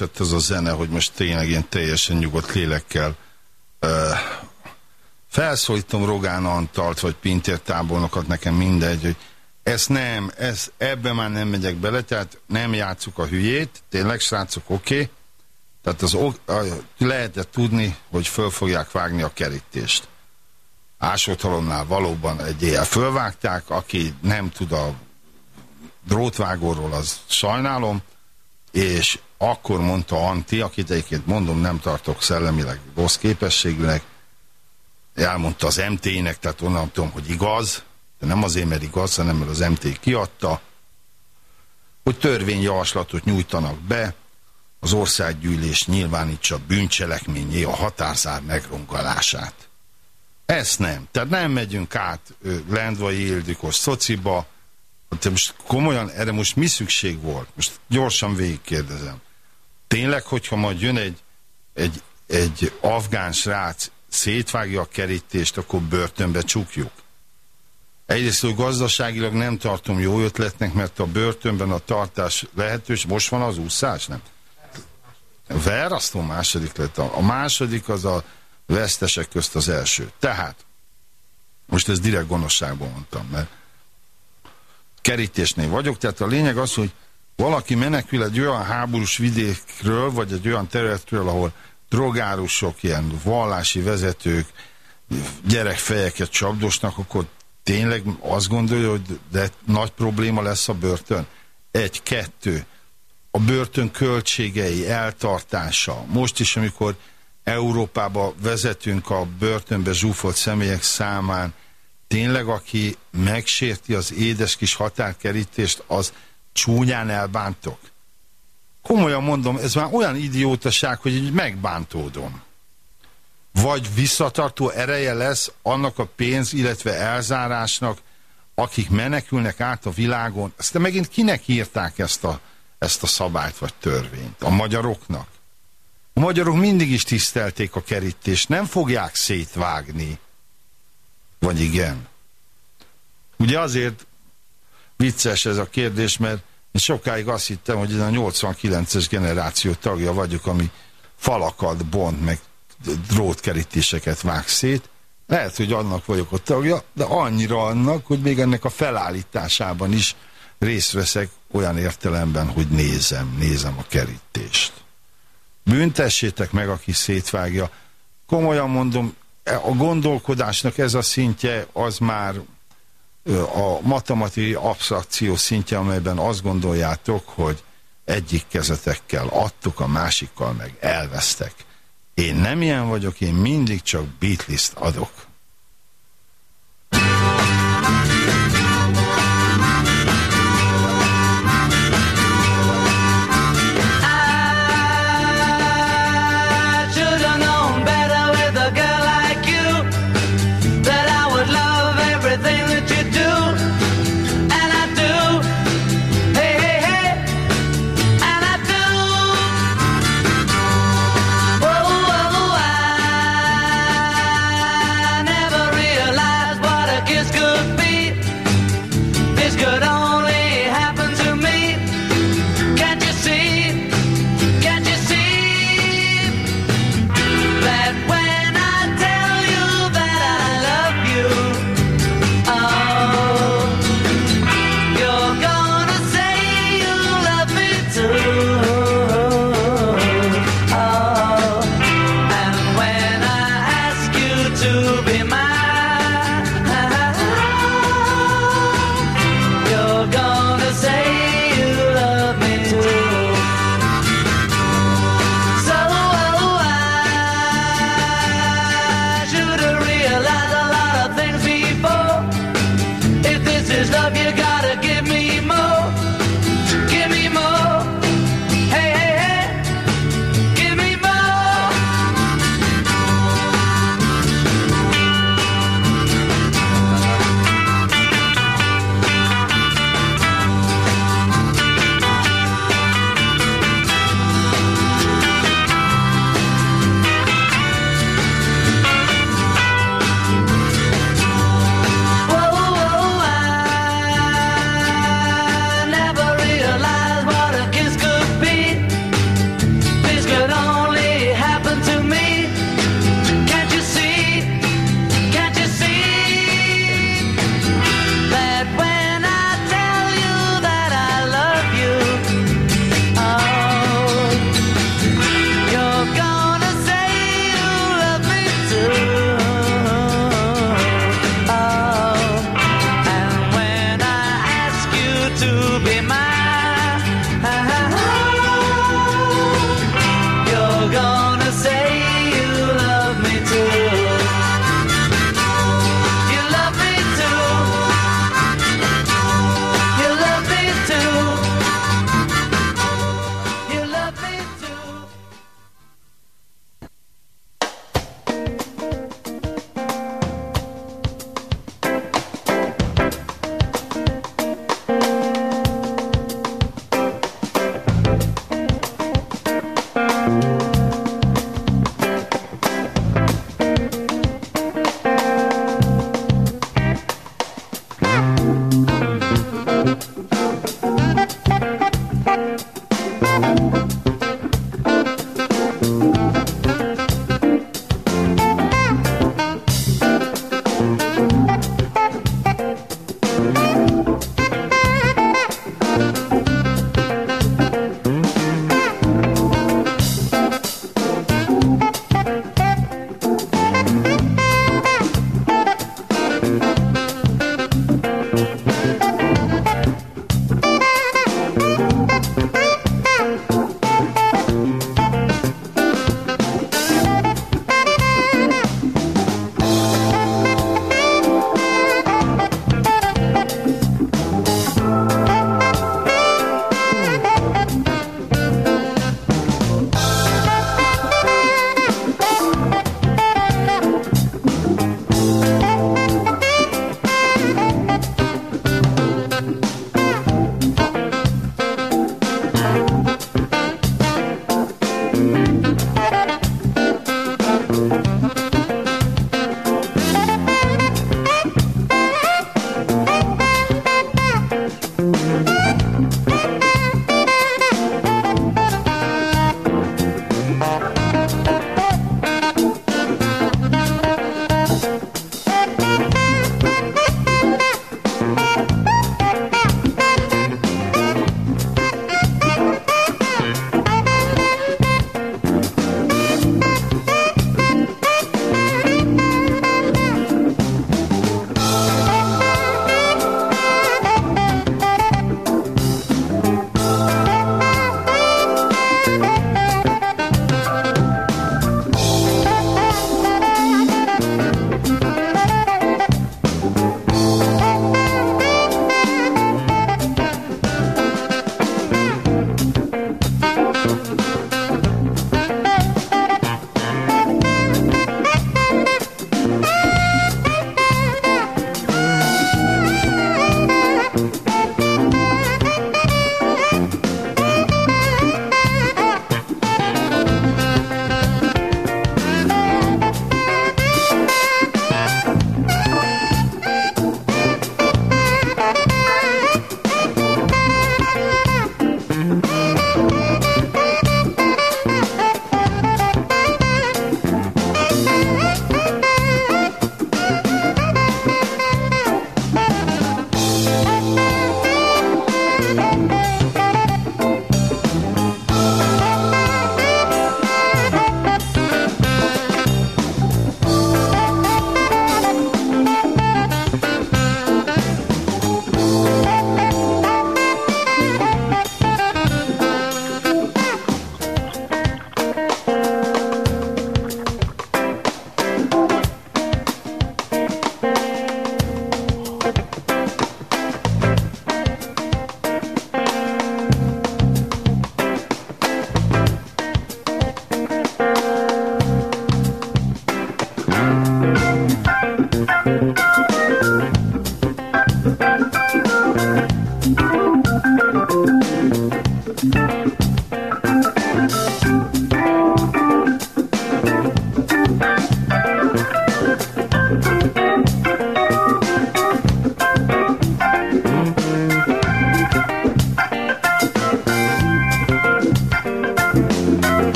[SPEAKER 1] Esett ez a zene, hogy most tényleg ilyen teljesen nyugodt lélekkel felszólítom Rogán Antalt, vagy Pintér tábornokat, nekem mindegy, hogy ezt nem, ez, ebbe már nem megyek bele, tehát nem játsszuk a hülyét, tényleg srácok, oké, okay. tehát az, lehetett tudni, hogy föl fogják vágni a kerítést. Ásóthalomnál valóban egy éjjel fölvágták, aki nem tud a drótvágóról, az sajnálom, és akkor mondta Anti, akit egyébként mondom, nem tartok szellemileg rossz képességűnek, elmondta az MT-nek, tehát onnan tudom, hogy igaz, de nem azért, mert igaz, hanem mert az MT kiadta, hogy törvényjavaslatot nyújtanak be, az országgyűlés nyilvánítsa bűncselekményé a határzár megrongalását. Ezt nem. Tehát nem megyünk át Lendvai Ildikos szociba, te most komolyan, erre most mi szükség volt? Most gyorsan végigkérdezem. Tényleg, hogyha majd jön egy, egy, egy afgán srác, szétvágja a kerítést, akkor börtönbe csukjuk? Egyrészt, hogy gazdaságilag nem tartom jó ötletnek, mert a börtönben a tartás lehetős. Most van az úszás, nem? Verasztó második lett. A második az a vesztesek közt az első. Tehát, most ez direkt gonoszságban mondtam, mert kerítésnél vagyok, tehát a lényeg az, hogy valaki menekül egy olyan háborús vidékről, vagy egy olyan területről, ahol drogárusok, ilyen vallási vezetők, gyerekfejeket csapdosnak, akkor tényleg azt gondolja, hogy de nagy probléma lesz a börtön? Egy, kettő, a börtön költségei, eltartása. Most is, amikor Európába vezetünk a börtönbe zsúfolt személyek számán, tényleg aki megsérti az édes kis határkerítést, az csúnyán elbántok? Komolyan mondom, ez már olyan idiótaság, hogy így megbántódom. Vagy visszatartó ereje lesz annak a pénz, illetve elzárásnak, akik menekülnek át a világon. Ezt megint kinek írták ezt a, ezt a szabályt vagy törvényt? A magyaroknak? A magyarok mindig is tisztelték a kerítést, nem fogják szétvágni. Vagy igen? Ugye azért vicces ez a kérdés, mert én sokáig azt hittem, hogy ez a 89-es generáció tagja vagyok, ami falakat bont, meg drótkerítéseket vág szét. Lehet, hogy annak vagyok a tagja, de annyira annak, hogy még ennek a felállításában is részt veszek olyan értelemben, hogy nézem, nézem a kerítést. Büntessétek meg, aki szétvágja. Komolyan mondom, a gondolkodásnak ez a szintje, az már a matematikai absztrakció szintje, amelyben azt gondoljátok, hogy egyik kezetekkel adtuk, a másikkal meg elvesztek. Én nem ilyen vagyok, én mindig csak beatlist adok.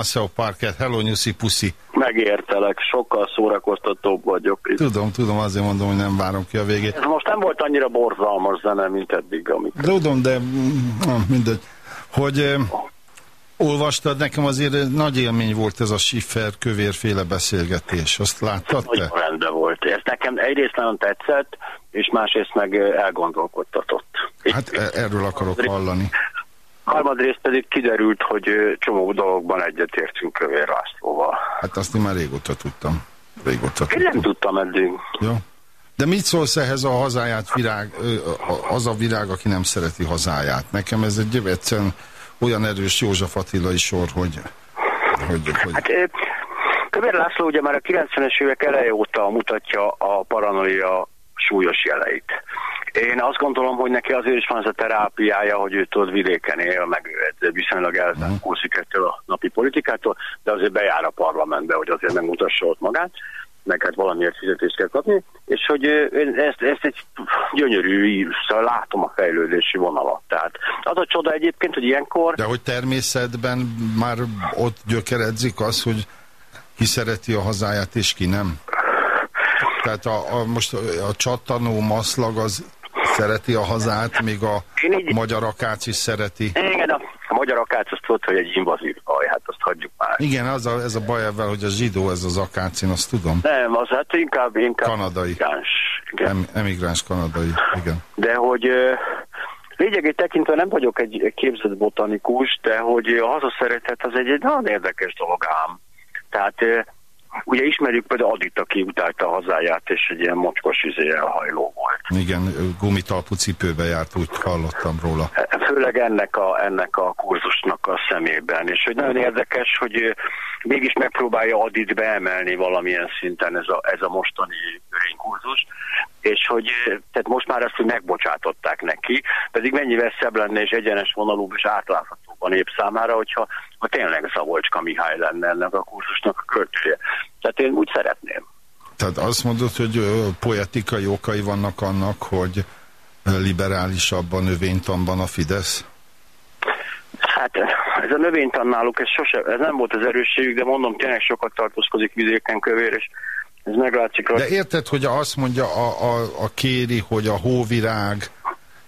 [SPEAKER 1] Maceo Parket, Hello Nyuszi Puszi.
[SPEAKER 3] Megértelek, sokkal szórakoztatóbb vagyok. Itt.
[SPEAKER 1] Tudom, tudom, azért mondom, hogy nem várom ki a végét.
[SPEAKER 3] Ez most nem volt annyira borzalmas zene, mint eddig, amit
[SPEAKER 1] Tudom, de na, mindegy. Hogy eh, olvastad, nekem azért nagy élmény volt ez a Schiffer kövérféle beszélgetés. Azt láttad te?
[SPEAKER 3] nagyon rendben volt. Ez nekem egyrészt nagyon tetszett, és másrészt meg elgondolkodtatott.
[SPEAKER 1] Hát e- erről akarok hallani.
[SPEAKER 3] Harmadrészt pedig kiderült, hogy csomó dologban egyetértünk Kövér Lászlóval.
[SPEAKER 1] Hát azt én már régóta tudtam. Régóta
[SPEAKER 3] Én nem
[SPEAKER 1] tudtam.
[SPEAKER 3] tudtam eddig.
[SPEAKER 1] Jó. De mit szólsz ehhez a hazáját virág, az a virág, aki nem szereti hazáját? Nekem ez egy egyszerűen olyan erős József Attilai sor, hogy, hogy, hogy
[SPEAKER 3] Hát Kövér László ugye már a 90-es évek eleje óta mutatja a paranoia súlyos jeleit. Én azt gondolom, hogy neki azért is van ez a terápiája, hogy ő tudod vidéken él, meg ő viszonylag elzárkózik ettől a napi politikától, de azért bejár a parlamentbe, hogy azért megmutassa ott magát, meg hát valamiért fizetést kell kapni, és hogy én ezt, ezt egy gyönyörű, szóval látom a fejlődési vonalat. Tehát az a csoda egyébként, hogy ilyenkor
[SPEAKER 1] De hogy természetben már ott gyökeredzik az, hogy ki szereti a hazáját és ki nem? Tehát a, a, most a csattanó maszlag az szereti a hazát, míg a
[SPEAKER 3] így-
[SPEAKER 1] magyar akác is szereti.
[SPEAKER 3] Igen, a, a magyar akác azt tudod, hogy egy invazív faj, hát azt hagyjuk már.
[SPEAKER 1] Igen, az a, ez a baj ebben, hogy a zsidó ez az akác, én azt tudom.
[SPEAKER 3] Nem, az hát inkább, inkább
[SPEAKER 1] Kanadai.
[SPEAKER 3] Migráns. Igen.
[SPEAKER 1] Em, emigráns kanadai, igen.
[SPEAKER 3] De hogy lényegét tekintve nem vagyok egy képzett botanikus, de hogy a hazaszeretet az egy, egy nagyon érdekes dolog ám. Tehát ugye ismerjük például Adit, aki utálta a hazáját, és egy ilyen mocskos izé elhajló volt.
[SPEAKER 1] Igen, gumitalpú cipőbe járt, úgy hallottam róla.
[SPEAKER 3] főleg ennek a, ennek a kurzusnak a szemében. És hogy nagyon érdekes, hogy mégis megpróbálja Adit beemelni valamilyen szinten ez a, ez a mostani kurzus, és hogy tehát most már ezt, hogy megbocsátották neki, pedig mennyivel szebb lenne és egyenes vonalúbb és átláthatóbb a nép számára, hogyha ha tényleg Szabolcska Mihály lenne ennek a kurzusnak a költője. Tehát én úgy szeretném.
[SPEAKER 1] Tehát azt mondod, hogy poetikai okai vannak annak, hogy ö, liberálisabb a növénytanban a Fidesz?
[SPEAKER 3] Hát ez a növénytan náluk, ez, sose, ez nem volt az erősségük, de mondom, tényleg sokat tartózkodik vidéken kövér, és ez meglátszik
[SPEAKER 1] De érted, hogy azt mondja a, a, a kéri, hogy a hóvirág,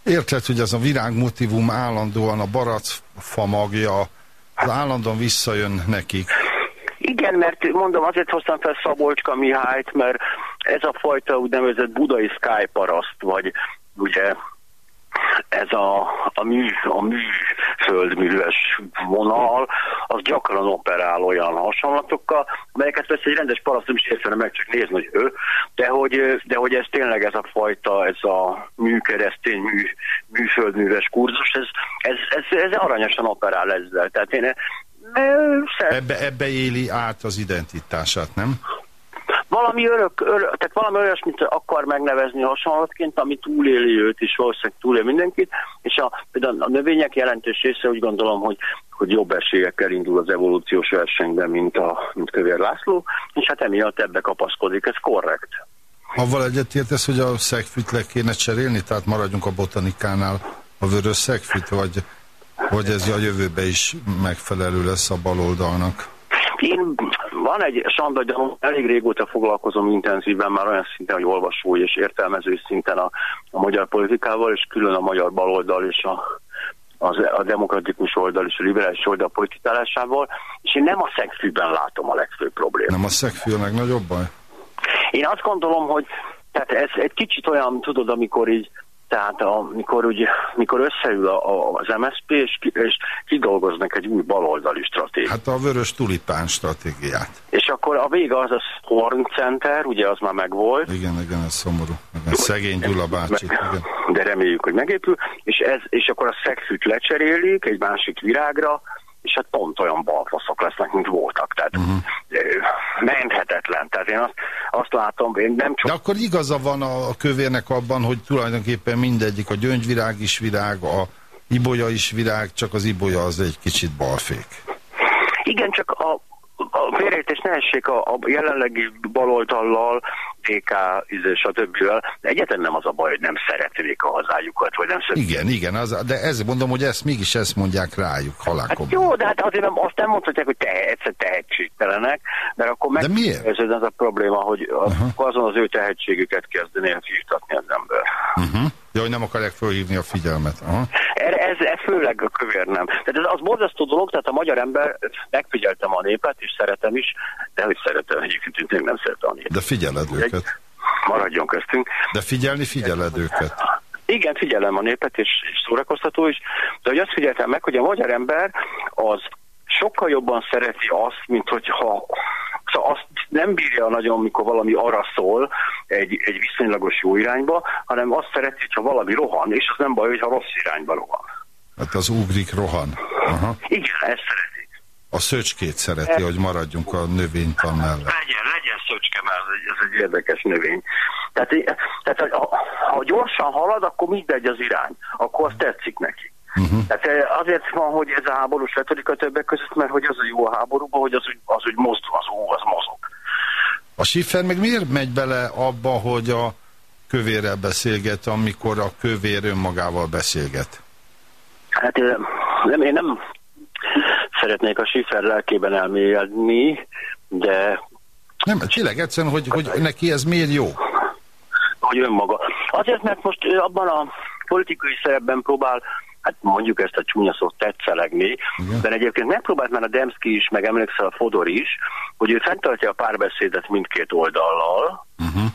[SPEAKER 1] érted, hogy ez a virág motivum állandóan a baracfa magja, az állandóan visszajön nekik.
[SPEAKER 3] Igen, mert mondom, azért hoztam fel Szabolcska Mihályt, mert ez a fajta úgynevezett budai Sky paraszt, vagy ugye ez a, a, mű, a mű földműves vonal, az gyakran operál olyan hasonlatokkal, amelyeket persze egy rendes paraszt nem is értene meg, csak nézni, hogy ő, de hogy, de hogy ez tényleg ez a fajta, ez a műkeresztény, mű, műföldműves kurzus, ez, ez, ez, ez aranyosan operál ezzel. Tehát én
[SPEAKER 1] Ebbe, ebbe éli át az identitását, nem?
[SPEAKER 3] valami örök, örök, tehát valami olyasmit akar megnevezni hasonlatként, ami túléli őt is, valószínűleg túlél mindenkit, és a, például a növények jelentős része úgy gondolom, hogy, hogy jobb esélyekkel indul az evolúciós versenyben, mint, a, mint Kövér László, és hát emiatt ebbe kapaszkodik, ez korrekt.
[SPEAKER 1] Avval egyetértesz, hogy a szegfűt le kéne cserélni, tehát maradjunk a botanikánál a vörös szegfűt, vagy, vagy ez a jövőbe is megfelelő lesz a baloldalnak?
[SPEAKER 3] Én van egy Sanda elég régóta foglalkozom intenzíven, már olyan szinten, hogy olvasó és értelmező szinten a, a magyar politikával, és külön a magyar baloldal és a, az, a demokratikus oldal és a liberális oldal politikálásával, és én nem a szegfűben látom a legfőbb problémát.
[SPEAKER 1] Nem a szegfű a legnagyobb baj?
[SPEAKER 3] Én azt gondolom, hogy tehát ez egy kicsit olyan, tudod, amikor így tehát amikor, úgy, mikor összeül a, a, az MSZP, és, ki, és kidolgoznak egy új baloldali stratégiát.
[SPEAKER 1] Hát a vörös tulipán stratégiát.
[SPEAKER 3] És akkor a vége az a Horn Center, ugye az már megvolt,
[SPEAKER 1] Igen, igen, ez szomorú. Igen, szegény Gyula bácsi. Igen.
[SPEAKER 3] de reméljük, hogy megépül, és, ez, és akkor a szegfűt lecserélik egy másik virágra, és hát pont olyan balfaszok lesznek, mint voltak. Tehát
[SPEAKER 1] Mhm.
[SPEAKER 3] uh-huh. menthetetlen. Tehát én azt, azt látom, én nem csak...
[SPEAKER 1] De akkor igaza van a, a kövérnek abban, hogy tulajdonképpen mindegyik, a gyöngyvirág is virág, a ibolya is virág, csak az ibolya az egy kicsit balfék.
[SPEAKER 3] Igen, csak a, a félreértés ne essék a, a jelenlegi baloldallal, DK, izé, stb. Egyetlen nem az a baj, hogy nem szeretnék a hazájukat, vagy nem szeretnék.
[SPEAKER 1] Igen, igen, az, de ez mondom, hogy ezt mégis ezt mondják rájuk,
[SPEAKER 3] Hát
[SPEAKER 1] halálkom.
[SPEAKER 3] jó, de hát azért nem, azt nem mondhatják, hogy te, egyszer tehetségtelenek, mert akkor meg ez az a probléma, hogy uh-huh. azon az ő tehetségüket kezdené el firtatni az ember.
[SPEAKER 1] Uh-huh. Ja, hogy nem akarják felhívni a figyelmet. Aha.
[SPEAKER 3] Erre, ez, ez főleg a kövér nem. Tehát ez az borzasztó dolog, tehát a magyar ember, megfigyeltem a népet, és szeretem is, de hogy szeretem, egyébként én nem szeretem a népet.
[SPEAKER 1] De figyeled őket.
[SPEAKER 3] Maradjon köztünk.
[SPEAKER 1] De figyelni figyeled őket.
[SPEAKER 3] Igen, figyelem a népet, és, és szórakoztató is, de hogy azt figyeltem meg, hogy a magyar ember az sokkal jobban szereti azt, mint hogyha szóval azt nem bírja nagyon, mikor valami arra szól egy, egy viszonylagos jó irányba, hanem azt szereti, hogyha valami rohan, és az nem baj, hogyha rossz irányba rohan.
[SPEAKER 1] Hát az ugrik rohan. Aha.
[SPEAKER 3] Igen, ezt szereti.
[SPEAKER 1] A szöcskét szereti, hogy maradjunk a növénytan mellett.
[SPEAKER 3] Legyen, legyen szöcske, mert ez egy, ez egy érdekes növény. Tehát, tehát ha, ha gyorsan halad, akkor mindegy az irány. Akkor az tetszik neki. Uh-huh. Tehát eh, azért van, hogy ez a háborús retorika többek között, mert hogy az a jó a háborúban, hogy az úgy, az úgy mozdul, az ó, az mozog.
[SPEAKER 1] A Schiffer meg miért megy bele abba, hogy a kövérrel beszélget, amikor a kövér önmagával beszélget?
[SPEAKER 3] Hát eh, nem, én nem szeretnék a Schiffer lelkében elmélyedni, de
[SPEAKER 1] Nem, tényleg egyszerűen, hogy, hogy neki ez miért jó?
[SPEAKER 3] hogy önmaga. Azért, mert most ő abban a politikai szerepben próbál, hát mondjuk ezt a csúnya szót tetszelegni,
[SPEAKER 1] Igen.
[SPEAKER 3] de egyébként megpróbált már a Demszki is, meg emlékszel a Fodor is, hogy ő fenntartja a párbeszédet mindkét oldallal,
[SPEAKER 1] Uh-huh.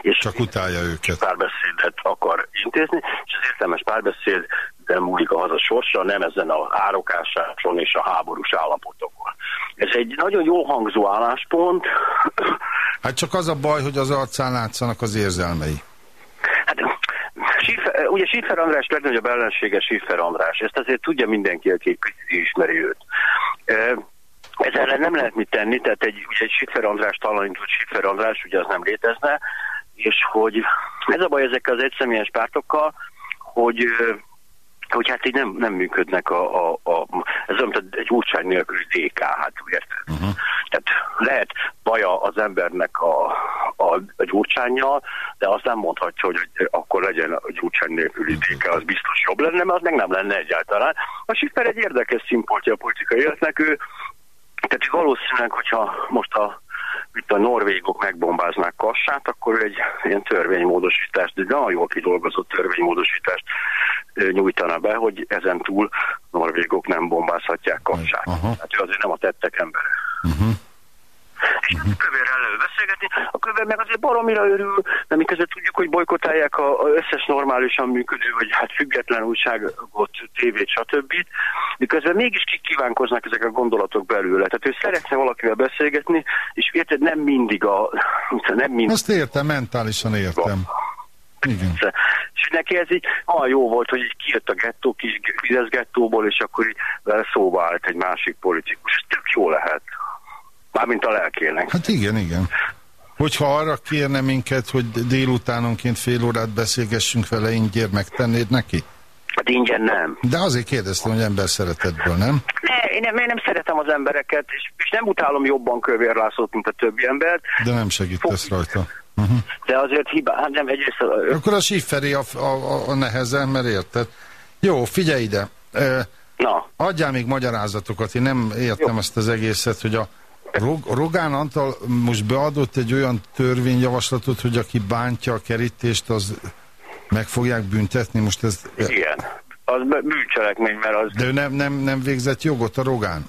[SPEAKER 3] és
[SPEAKER 1] Csak utálja őket.
[SPEAKER 3] párbeszédet akar intézni, és az értelmes párbeszéd nem múlik a haza sorsa, nem ezen a árokásáson és a háborús állapotokon. Ez egy nagyon jó hangzó álláspont,
[SPEAKER 1] Hát csak az a baj, hogy az arcán látszanak az érzelmei.
[SPEAKER 3] Schiffer, ugye Schiffer András legnagyobb ellensége Schiffer András. Ezt azért tudja mindenki, aki egy ismeri őt. E, Ez ellen nem lehet mit tenni, tehát egy, ugye egy Schiffer András talanított Schiffer András, ugye az nem létezne, és hogy ez a baj ezekkel az egyszemélyes pártokkal, hogy ö, hogy hát így nem, nem működnek a, a, a ez olyan, mint egy úrság nélküli DK, hát úgy érted. Uh-huh. Tehát lehet baja az embernek a, a, a gyurcsányjal, de azt nem mondhatja, hogy akkor legyen a gyurcsány nélküli DK, az biztos jobb lenne, mert az meg nem lenne egyáltalán. A Schiffer egy érdekes szimportja a politikai életnek, ő, tehát valószínűleg, hogyha most a itt a norvégok megbombáznák Kassát, akkor egy ilyen törvénymódosítást, de nagyon jól kidolgozott törvénymódosítást nyújtana be, hogy ezen túl norvégok nem bombázhatják Kassát.
[SPEAKER 1] Aha.
[SPEAKER 3] Hát ő azért nem a tettek embere.
[SPEAKER 1] Uh-huh.
[SPEAKER 3] És hát a kövérrel lehet beszélgetni. A kövér meg azért baromira örül, de miközben tudjuk, hogy bolykotálják a, a összes normálisan működő, vagy hát független újságot, tévét, stb. Miközben mégis kikívánkoznak ezek a gondolatok belőle. Tehát ő szeretne valakivel beszélgetni, és érted, nem mindig a... [LAUGHS] Nem mindig
[SPEAKER 1] Azt értem, mentálisan értem. Igen.
[SPEAKER 3] és neki ez így olyan jó volt, hogy így kijött a gettó, kis Fidesz gettóból, és akkor így szóba állt egy másik politikus. Tök jó lehet. Mármint a lelkének.
[SPEAKER 1] Hát igen, igen. Hogyha arra kérne minket, hogy délutánonként fél órát beszélgessünk vele, ingyér megtennéd neki?
[SPEAKER 3] Hát ingyen nem.
[SPEAKER 1] De azért kérdeztem, hogy ember szeretetből, nem?
[SPEAKER 3] Ne, én nem, én nem szeretem az embereket, és, és nem utálom jobban Kövér Lászlót, mint a többi embert,
[SPEAKER 1] De nem segítesz rajta. Uh-huh.
[SPEAKER 3] de azért hibá, hát nem egyrészt...
[SPEAKER 1] Akkor a sifferi a, a, a, a nehezen, mert érted? Jó, figyelj ide. Ö,
[SPEAKER 3] Na,
[SPEAKER 1] adjál még magyarázatokat. Én nem értem
[SPEAKER 3] Jó.
[SPEAKER 1] ezt az egészet, hogy a Rog, Rogán Antal most beadott egy olyan törvényjavaslatot, hogy aki bántja a kerítést, az meg fogják büntetni. Most ez,
[SPEAKER 3] igen. Az bű- bűncselekmény, mert az...
[SPEAKER 1] de ő nem, nem, nem végzett jogot a Rogán?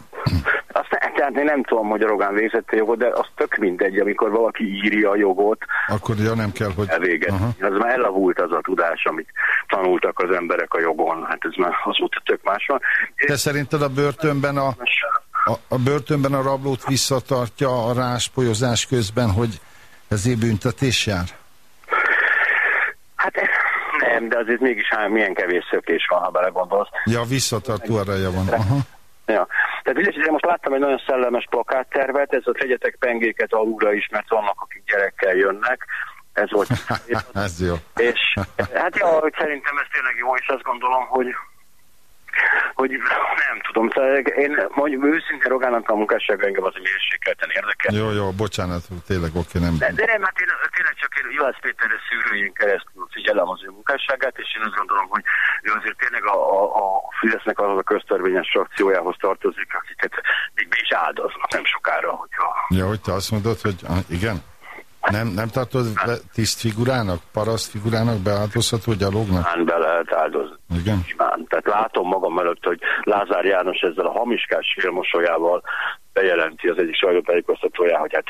[SPEAKER 3] Tehát én nem tudom, hogy a Rogán végzett a jogot, de az tök mindegy, amikor valaki írja a jogot,
[SPEAKER 1] Akkor ja, nem kell, hogy...
[SPEAKER 3] elvéget. Az már elavult az a tudás, amit tanultak az emberek a jogon. Hát ez már azóta tök más van.
[SPEAKER 1] Te szerinted a börtönben a, a, a börtönben a rablót visszatartja a ráspolyozás közben, hogy ezért büntetés jár?
[SPEAKER 3] Hát nem, de azért mégis hát milyen kevés szökés van, ha belegondolsz.
[SPEAKER 1] Ja, visszatartó ereje van. Aha.
[SPEAKER 3] Ja. Tehát én most láttam egy nagyon szellemes plakáttervet, ez a tegyetek pengéket alulra is, mert vannak, akik gyerekkel jönnek. Ez volt. [LAUGHS]
[SPEAKER 1] Ez jó.
[SPEAKER 3] és hát ja, szerintem ez tényleg jó, és azt gondolom, hogy hogy nem tudom, szóval én mondjuk őszintén Rogának a munkásság engem az mérsékelten érdekel.
[SPEAKER 1] Jó, jó, bocsánat, tényleg oké, nem.
[SPEAKER 3] De, de nem, hát én tényleg csak én Juhász Péter szűrőjén keresztül figyelem az ő munkásságát, és én azt gondolom, hogy ő azért tényleg a, a, a Fidesznek az a köztörvényes frakciójához tartozik, akiket még be is áldoznak nem sokára, hogyha...
[SPEAKER 1] Ja, hogy te azt mondod, hogy ah, igen? Nem, nem tartod tisztfigurának, parasztfigurának beáldozható gyalognak?
[SPEAKER 3] Hát be lehet áldozni.
[SPEAKER 1] Igen.
[SPEAKER 3] Simán. Tehát látom magam előtt, hogy Lázár János ezzel a hamiskás félmosolyával bejelenti az egyik sajtótájékoztatójá, hogy hát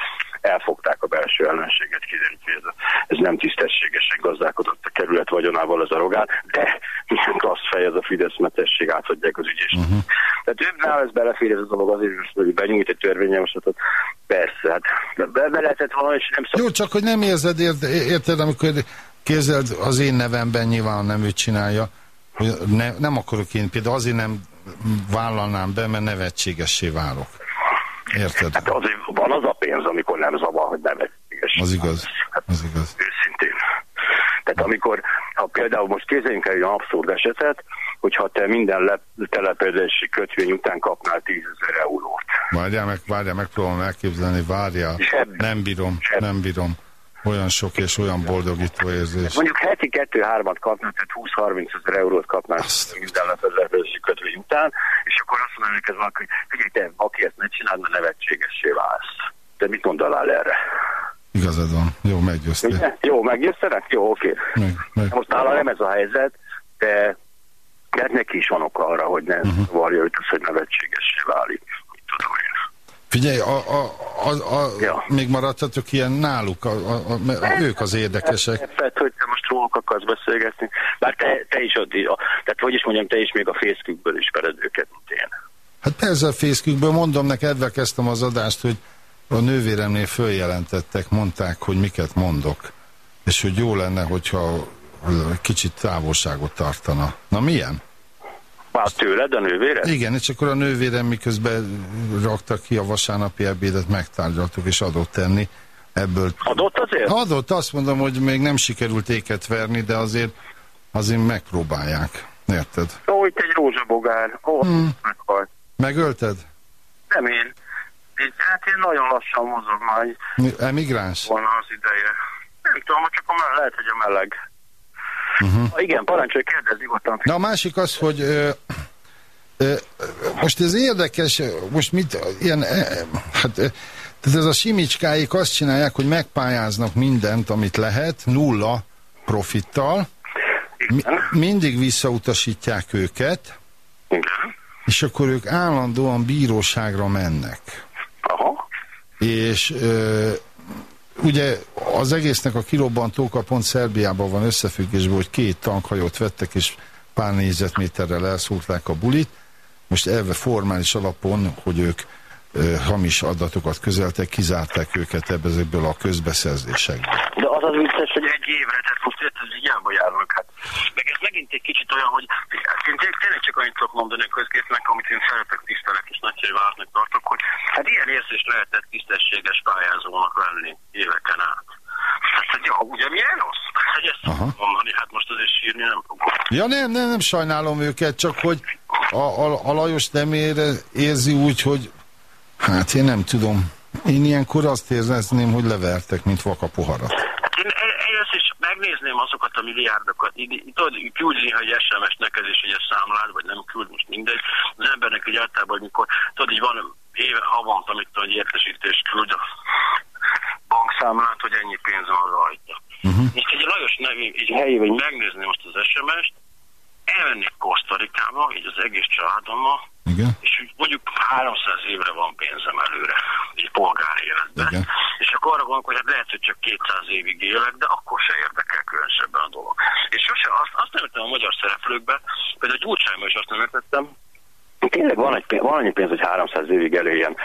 [SPEAKER 3] elfogták a belső ellenséget, kiderült, hogy ez, ez nem tisztességesen gazdálkodott a kerület vagyonával ez a rogán, de milyen klassz fej ez a Fidesz-metesség, átadják az ügyést. Uh-huh. Tehát ő nála ez belefér ez a dolog azért, hogy benyújt egy törvényjavaslatot. Persze, hát be, be lehetett volna, és nem szok...
[SPEAKER 1] Jó, csak hogy nem érzed, érted, amikor kézeld az én nevemben nyilván nem ő csinálja, hogy ne, nem akarok én, például azért nem vállalnám be, mert nevetségessé válok. Érted?
[SPEAKER 3] Hát azért van az a pénz, zavar, hogy nevetséges.
[SPEAKER 1] Az igaz,
[SPEAKER 3] hát,
[SPEAKER 1] az igaz.
[SPEAKER 3] Őszintén. Tehát amikor, ha például most kézzeljünk el egy abszurd esetet, hogyha te minden telepedési kötvény után kapnál 10 ezer eurót.
[SPEAKER 1] Várjál meg, várjál, megpróbálom elképzelni, várjál.
[SPEAKER 3] Semmi.
[SPEAKER 1] Nem bírom,
[SPEAKER 3] Semmi.
[SPEAKER 1] nem bírom. Olyan sok és olyan boldogító érzés.
[SPEAKER 3] Mondjuk heti 2-3-at kapnál, tehát 20-30 ezer eurót kapnál
[SPEAKER 1] Azt.
[SPEAKER 3] minden telepedési kötvény után, és akkor azt mondaná neked valaki, hogy figyelj, te, aki ezt ne csináld, mert nevetségessé válsz. Te mit mondanál erre?
[SPEAKER 1] Igazad van. Jó, meggyőztél.
[SPEAKER 3] Jó, meggyőztenek? Jó, oké.
[SPEAKER 1] Meg, meg.
[SPEAKER 3] Most nála nem ez a helyzet, de, de hát neki is van oka arra, hogy ne uh-huh. varja őt az, hogy nevetségessé válik. Tudom én.
[SPEAKER 1] Figyelj, a, a, a, a,
[SPEAKER 3] Ja.
[SPEAKER 1] még maradtatok ilyen náluk, a, a, a, a, ők az érdekesek.
[SPEAKER 3] Fett, hogy te most róluk akarsz beszélgetni. Bár te, te is ott, tehát hogy is mondjam, te is még a Facebookből ismered őket, mint én.
[SPEAKER 1] Hát persze a Facebookből mondom neked, edve kezdtem az adást, hogy a nővéremnél följelentettek, mondták, hogy miket mondok, és hogy jó lenne, hogyha kicsit távolságot tartana. Na milyen?
[SPEAKER 3] Már tőled a nővére?
[SPEAKER 1] Igen, és akkor a nővérem miközben raktak ki a vasárnapi ebédet, megtárgyaltuk és adott tenni. Ebből
[SPEAKER 3] Adott azért?
[SPEAKER 1] adott, azt mondom, hogy még nem sikerült éket verni, de azért, azért megpróbálják. Érted?
[SPEAKER 3] Ó, itt egy rózsabogár. Ó, hmm. meghalt.
[SPEAKER 1] Megölted?
[SPEAKER 3] Nem én. Én, hát én nagyon lassan mozog már, így
[SPEAKER 1] Emigráns?
[SPEAKER 3] volna az ideje. Nem tudom, csak a meleg, lehet, hogy a meleg. Uh-huh. Igen, parancsolj, kérdezz nyugodtan.
[SPEAKER 1] Na a másik az, hogy ö, ö, most ez érdekes, most mit, ilyen, ö, hát ö, tehát ez a simicskáik azt csinálják, hogy megpályáznak mindent, amit lehet, nulla profittal, mi, mindig visszautasítják őket,
[SPEAKER 3] Igen.
[SPEAKER 1] és akkor ők állandóan bíróságra mennek. És ugye az egésznek a kirobbantóka pont Szerbiában van összefüggésben, hogy két tankhajót vettek, és pár négyzetméterrel elszúrták a bulit. Most elve formális alapon, hogy ők hamis adatokat közeltek, kizárták őket ebből a közbeszerzésekből.
[SPEAKER 3] Az vicces, hogy egy évre, tehát most érted, hogy hiába járnak. Hát. Meg ez megint egy kicsit olyan, hogy hát én té- tényleg csak annyit tudok mondani a közgépnek, amit én szeretek, tisztelek és nagyszerű vártnak tartok, hogy hát ilyen érzést lehetett tisztességes pályázónak venni éveken át. Hát, hogy ja, ugye milyen rossz? Hogy ezt
[SPEAKER 1] Aha.
[SPEAKER 3] mondani, hát most azért sírni nem fogok.
[SPEAKER 1] Ja nem, nem, nem sajnálom őket, csak hogy a, a, a Lajos nem ére, érzi úgy, hogy hát én nem tudom. Én ilyenkor azt érezném, hogy levertek, mint vaka poharat.
[SPEAKER 3] Én e- először is megnézném azokat a milliárdokat, tudod, így küld néha egy SMS neked is, hogy a számlád, vagy nem küld, most mindegy. Az embernek így általában, hogy mikor, tudod, így van éve havonta, amit tudod, egy értesítést küld a bankszámlát, hogy ennyi pénz van rajta. Uh-huh. És egy Lajos nevű, egy helyében, hogy megnézni most az SMS-t, elmennék Kosztarikába, így az egész családommal,
[SPEAKER 1] Igen?
[SPEAKER 3] és úgy mondjuk 300 évre van pénzem előre, így polgári életben.
[SPEAKER 1] Igen.
[SPEAKER 3] És akkor arra gondolok, hogy hát lehet, hogy csak 200 évig élek, de akkor se érdekel különösebben a dolog. És sose azt, azt nem értem a magyar szereplőkbe, például Gyurcsányban is azt nem értettem, Tényleg van, egy, van annyi pénz, hogy 300 évig éljen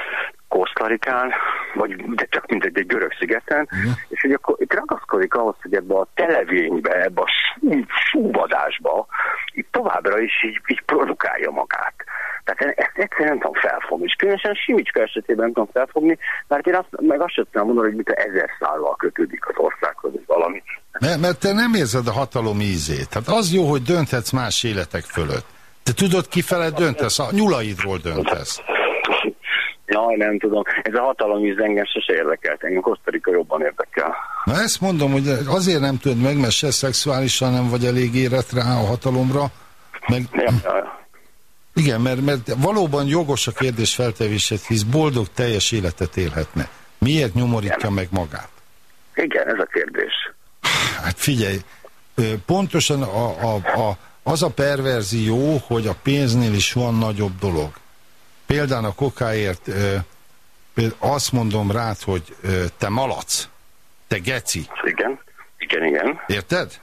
[SPEAKER 3] Kosztarikán, vagy de csak mint egy, görög szigeten,
[SPEAKER 1] Igen.
[SPEAKER 3] és hogy akkor itt ragaszkodik ahhoz, hogy ebbe a televénybe, ebbe a sú- súvadásba itt továbbra is így, így produkálja magát. Tehát én ezt egyszerűen nem tudom felfogni, és különösen Simicska esetében nem tudom felfogni, mert én azt, meg azt sem tudom mondani, hogy mit a ezer szállal kötődik az országhoz, vagy valami.
[SPEAKER 1] Mert, mert te nem érzed a hatalom ízét. Tehát az jó, hogy dönthetsz más életek fölött. Te tudod, kifele döntesz? A nyulaidról döntesz.
[SPEAKER 3] Jaj, nem tudom. Ez a hatalom íz engem sose érdekelt. Engem Kosztarika jobban érdekel.
[SPEAKER 1] Na ezt mondom, hogy azért nem tudod meg, mert se szexuálisan nem vagy elég érett rá a hatalomra, meg...
[SPEAKER 3] Ja, ja.
[SPEAKER 1] Igen, mert, mert valóban jogos a kérdés feltevését, hisz boldog, teljes életet élhetne. Miért nyomorítja
[SPEAKER 3] Igen.
[SPEAKER 1] meg magát?
[SPEAKER 3] Igen, ez a kérdés.
[SPEAKER 1] Hát figyelj, pontosan a, a, a, az a perverzió, hogy a pénznél is van nagyobb dolog. Például a kokáért ö, azt mondom rád, hogy ö, te malac, te geci,
[SPEAKER 3] Igen, igen, igen.
[SPEAKER 1] érted?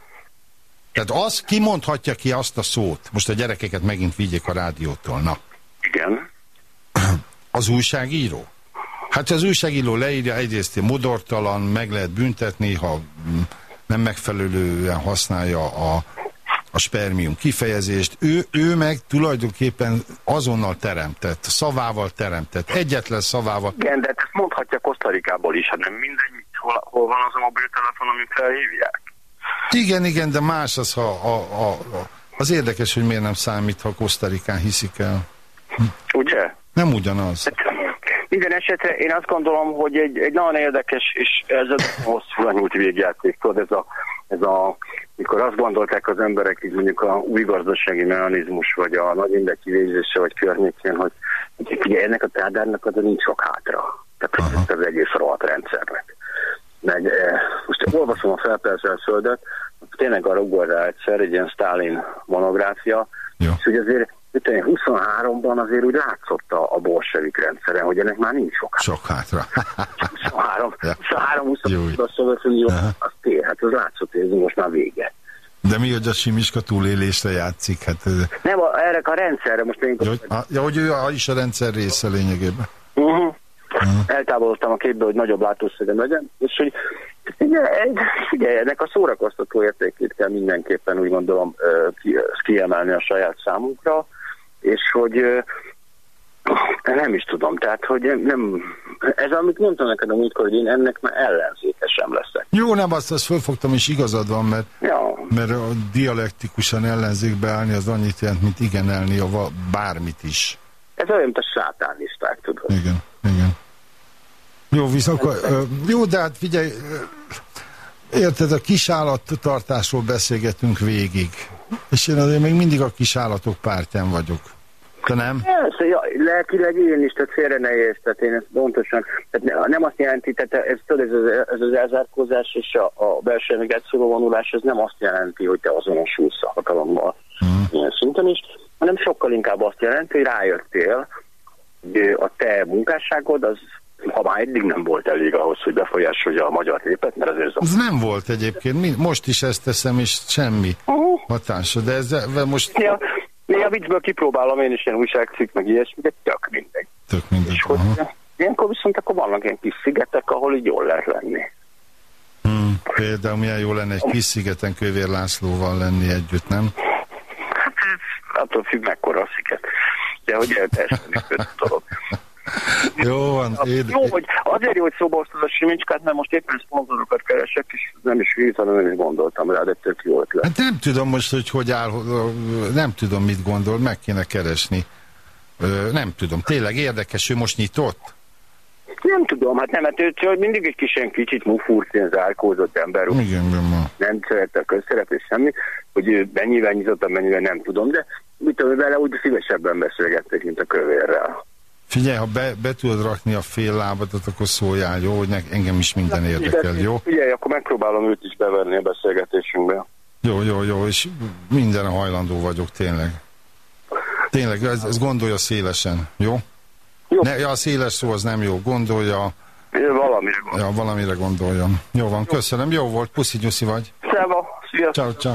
[SPEAKER 1] Tehát az, ki mondhatja ki azt a szót? Most a gyerekeket megint vigyék a rádiótól, na.
[SPEAKER 3] Igen.
[SPEAKER 1] Az újságíró? Hát az újságíró leírja egyrészt modortalan, meg lehet büntetni, ha mm, nem megfelelően használja a, a spermium kifejezést. Ő, ő meg tulajdonképpen azonnal teremtett, szavával teremtett, egyetlen szavával.
[SPEAKER 3] Igen, de ezt mondhatja Kosztarikából is, hát nem mindegy, hol, hol van az a mobiltelefon, amit felhívják.
[SPEAKER 1] Igen, igen, de más az, ha a, a, a, az érdekes, hogy miért nem számít, ha Kosztarikán hiszik el.
[SPEAKER 3] Ugye?
[SPEAKER 1] Nem ugyanaz.
[SPEAKER 3] Minden esetre én azt gondolom, hogy egy, egy nagyon érdekes, és ez a hosszú nyújt végjáték, tudod, ez a, ez a, mikor azt gondolták az emberek, így mondjuk a új gazdasági mechanizmus, vagy a nagy index kivégzése, vagy környékén, hogy hogy ugye ennek a tádárnak az nincs sok hátra. Tehát ez az egész rohadt rendszernek. Meg eh, most olvasom a felpercel földet, tényleg arra ugor rá egyszer, egy ilyen Stalin monográfia,
[SPEAKER 1] Jó.
[SPEAKER 3] és hogy azért 23-ban azért úgy látszott a, a bolsevik rendszeren, hogy ennek már nincs sok hátra. [LAUGHS]
[SPEAKER 1] Sok hátra.
[SPEAKER 3] 23,
[SPEAKER 1] Ja.
[SPEAKER 3] 23
[SPEAKER 1] Jó.
[SPEAKER 3] 25 a Szovjetunió,
[SPEAKER 1] Aha.
[SPEAKER 3] az tér, hát az látszott, hogy ez most már vége.
[SPEAKER 1] De mi, hogy a Simiska túlélésre játszik? Hát,
[SPEAKER 3] Nem, a, erre a rendszerre most én
[SPEAKER 1] ja, hogy, á, ja, hogy ő a- is a rendszer része lényegében.
[SPEAKER 3] uh-huh. eltávolodtam a képbe, hogy nagyobb látószögem legyen, és hogy figyelj, figyelj, ennek a szórakoztató értékét kell mindenképpen úgy gondolom kiemelni a saját számunkra, és hogy nem is tudom, tehát hogy nem, ez amit mondtam neked a múltkor, hogy én ennek már ellenzékesem leszek.
[SPEAKER 1] Jó, nem, azt, azt fölfogtam, és igazad van, mert,
[SPEAKER 3] Ja,
[SPEAKER 1] mert a dialektikusan ellenzékbe állni az annyit jelent, mint igenelni a bármit is.
[SPEAKER 3] ez olyan, mint a sátánisták, tudod.
[SPEAKER 1] Igen, igen. Jó, viszont akkor, ö, jó, de hát figyelj, érted, a kisállattartásról beszélgetünk végig. És én azért még mindig a kisállatok pártján vagyok. Te nem?
[SPEAKER 3] Persze, ja, lelkileg én is, tehát félre ne érts, tehát én ezt pontosan, tehát ne- nem azt jelenti, tehát ez, tudod, ez, az, ez az elzárkózás és a, a belső emigrációba vonulás, ez nem azt jelenti, hogy te azonosulsz a hatalommal ilyen szinten is, hanem sokkal inkább azt jelenti, hogy rájöttél, hogy a te munkásságod az ha már eddig nem volt elég ahhoz, hogy befolyásolja a magyar népet, mert azért ez
[SPEAKER 1] nem volt egyébként. Most is ezt teszem, és semmi
[SPEAKER 3] Uh-huh.
[SPEAKER 1] hatása. De ez most
[SPEAKER 3] Néha, néha viccből kipróbálom én is ilyen újságcikk, meg ilyesmiket, tök mindegy.
[SPEAKER 1] tök mindegy.
[SPEAKER 3] És hogy
[SPEAKER 1] Aha.
[SPEAKER 3] ilyenkor viszont akkor vannak ilyen kis szigetek, ahol így jól lehet lenni.
[SPEAKER 1] Hmm, például milyen jó lenne egy kis szigeten Kövér Lászlóval lenni együtt, nem?
[SPEAKER 3] Hát attól függ, mekkora a sziget. De hogy elteljesen [LAUGHS] dolog.
[SPEAKER 1] Jó van. Éd,
[SPEAKER 3] Jó, hogy azért jó, hogy szóba hoztad a simicskát, mert most éppen szponzorokat keresek, és nem is hanem nem is gondoltam rá, de tök jó ötlet.
[SPEAKER 1] Hát nem tudom most, hogy hogy áll, nem tudom, mit gondol, meg kéne keresni. Ö, Nem tudom, tényleg érdekes, ő most nyitott?
[SPEAKER 3] Nem tudom, hát nem, hát ő ő mindig egy kis ilyen kicsit ilyen zárkózott ember,
[SPEAKER 1] Igen, igen.
[SPEAKER 3] nem szerette a közszereplés semmi, hogy ő mennyivel nyitott, mennyivel nem tudom, de mit tudom, vele úgy szívesebben beszélgettek, mint a kövérrel.
[SPEAKER 1] Figyelj, ha be, be tudod rakni a fél lábadat, akkor szóljál, jó, hogy engem is minden érdekel, jó?
[SPEAKER 3] Figyelj, akkor megpróbálom őt is bevenni a beszélgetésünkbe.
[SPEAKER 1] Jó, jó, jó, és minden hajlandó vagyok, tényleg. Tényleg, ez, ez gondolja szélesen, jó?
[SPEAKER 3] Jó.
[SPEAKER 1] Ne, ja, a széles szó az nem jó, gondolja,
[SPEAKER 3] Én Valamire gondolom.
[SPEAKER 1] ja, valamire gondoljon. Jó van, köszönöm, jó volt, puszi nyuszi vagy.
[SPEAKER 3] Szeva, sziasztok!
[SPEAKER 1] Ciao, ciao.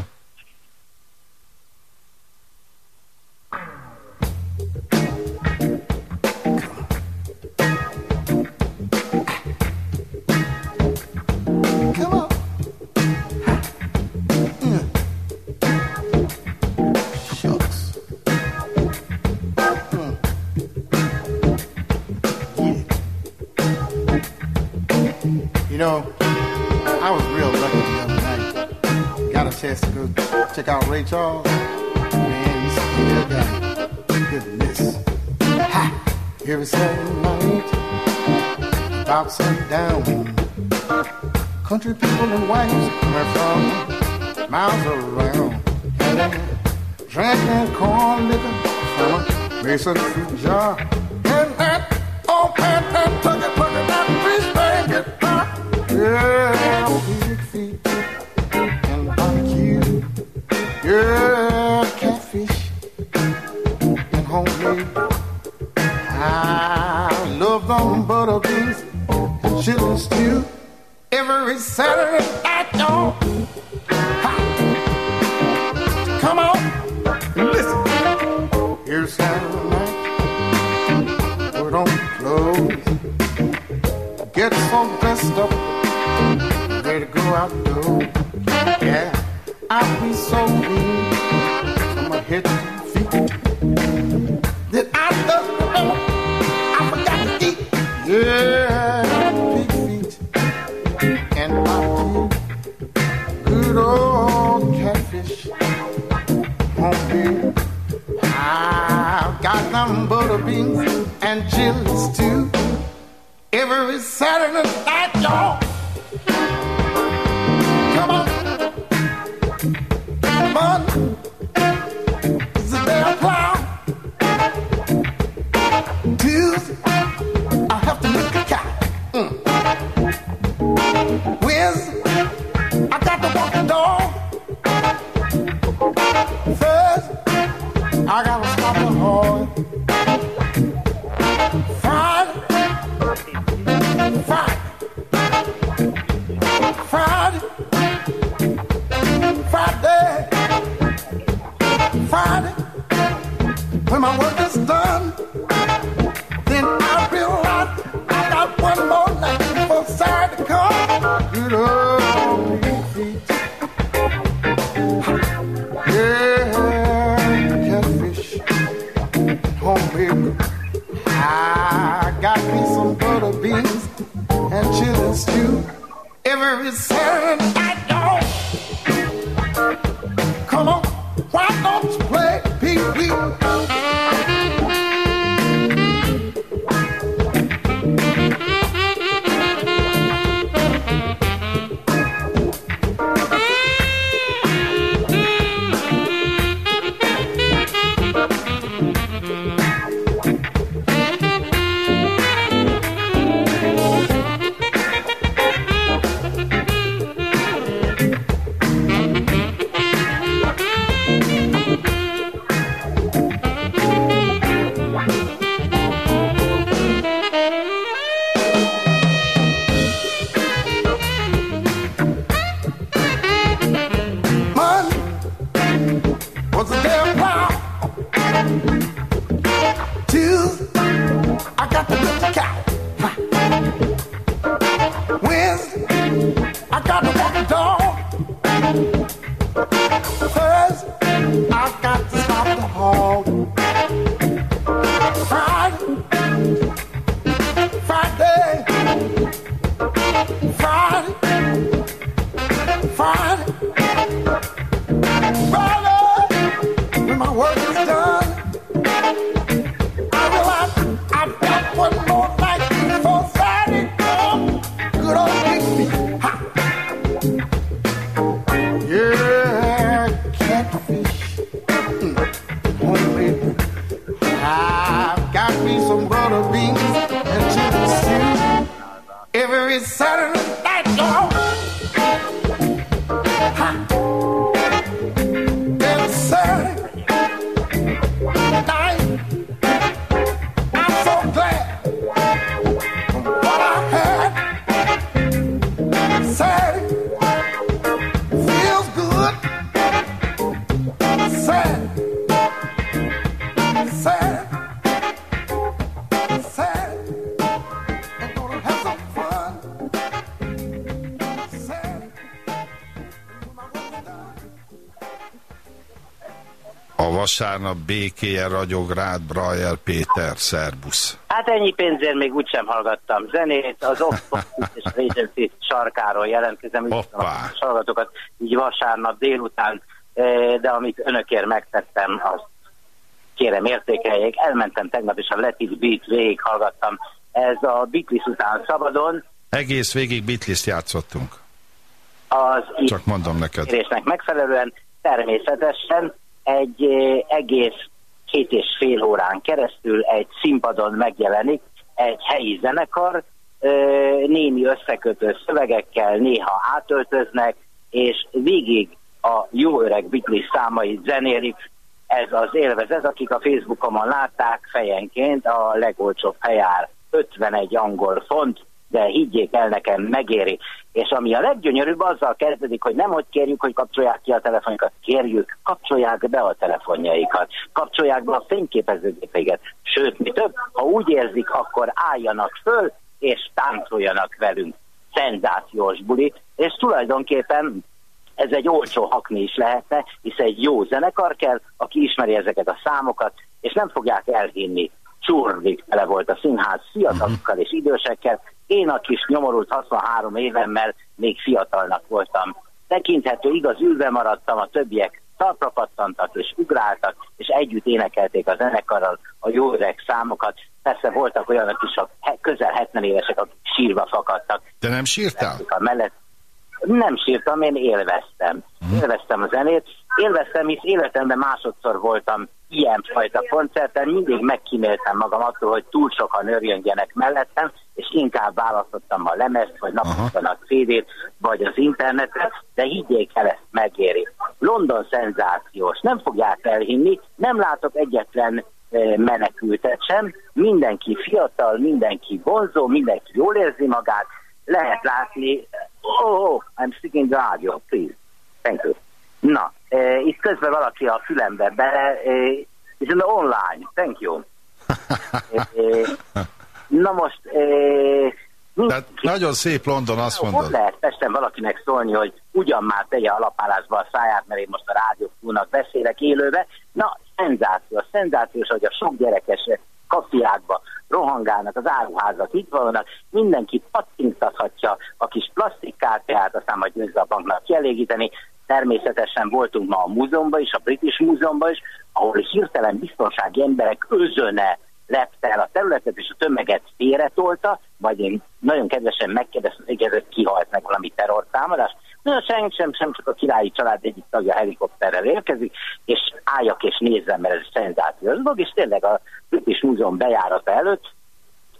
[SPEAKER 4] St. Charles, man, you still got it. Goodness. Ha! Every Saturday night, about down. country people and wives coming from miles around. Drinking corn liquor from a mason fruit jar. And that, oh, and that,
[SPEAKER 1] vasárnap békéje ragyog rád Brajer Péter, szerbusz.
[SPEAKER 5] Hát ennyi pénzért még úgysem hallgattam zenét, az Oxford és az Agency sarkáról jelentkezem,
[SPEAKER 1] Hoppá.
[SPEAKER 5] és hallgatókat így vasárnap délután, eh, de amit önökért megtettem, azt kérem értékeljék. Elmentem tegnap, is a Let It Beat végighallgattam. Ez a Beatles után szabadon.
[SPEAKER 1] Egész végig Beatles játszottunk.
[SPEAKER 5] Az
[SPEAKER 1] Csak mondom neked.
[SPEAKER 5] megfelelően természetesen egy egész két és fél órán keresztül egy színpadon megjelenik egy helyi zenekar, némi összekötő szövegekkel, néha átöltöznek, és végig a jó öreg Beatles számait zenélik, ez az élvezet, akik a Facebookomon látták, fejenként a legolcsóbb helyár 51 angol font, de higgyék el nekem, megéri. És ami a leggyönyörűbb, azzal kezdődik, hogy nem hogy kérjük, hogy kapcsolják ki a telefonjukat, kérjük, kapcsolják be a telefonjaikat, kapcsolják be a fényképezőgépeiket. Sőt, mi több, ha úgy érzik, akkor álljanak föl, és táncoljanak velünk. Szenzációs buli, és tulajdonképpen ez egy olcsó hakni is lehetne, hisz egy jó zenekar kell, aki ismeri ezeket a számokat, és nem fogják elhinni. Csurvik tele volt a színház fiatalokkal és idősekkel. Én a kis nyomorult 63 évemmel még fiatalnak voltam. Tekinthető igaz, ülve maradtam, a többiek talpra pattantak és ugráltak, és együtt énekelték a zenekarral a jó öreg számokat. Persze voltak olyanok is, a közel 70 évesek, akik sírva fakadtak.
[SPEAKER 1] De nem sírtál?
[SPEAKER 5] Mellett nem sírtam, én élveztem. Élveztem a zenét, élveztem, hisz életemben másodszor voltam ilyenfajta koncerten, mindig megkíméltem magam attól, hogy túl sokan örjöngjenek mellettem, és inkább választottam a lemezt, vagy napokban a CD-t, vagy az internetet, de higgyék el, ezt megéri. London szenzációs, nem fogják elhinni, nem látok egyetlen menekültet sem, mindenki fiatal, mindenki vonzó, mindenki jól érzi magát, lehet látni, oh, oh I'm speaking the radio, please. Thank you. Na, eh, itt közben valaki a fülembe bele, eh, in the online, thank you. [LAUGHS] Eh, na most, eh,
[SPEAKER 1] Tehát nagyon szép London, azt
[SPEAKER 5] hogy
[SPEAKER 1] mondod.
[SPEAKER 5] lehet Pesten valakinek szólni, hogy ugyan már tegye alapállásba a száját, mert én most a rádiófúnak beszélek élőbe. Na, szenzációs, szenzációs, hogy a sok gyerekes kafiákba rohangálnak, az áruházak itt vannak, mindenki pattintathatja a kis plastikkártyát, aztán majd győzze a banknak kielégíteni. Természetesen voltunk ma a múzeumban is, a British Múzeumban is, ahol hirtelen biztonsági emberek özöne lepte el a területet, és a tömeget félretolta, vagy én nagyon kedvesen megkérdeztem, hogy ez kihalt meg valami terrortámadás. Na, sem, sem, sem, csak a királyi család egyik tagja helikopterrel érkezik, és álljak és nézzem, mert ez szenzációs dolog, és tényleg a British Múzeum bejárata előtt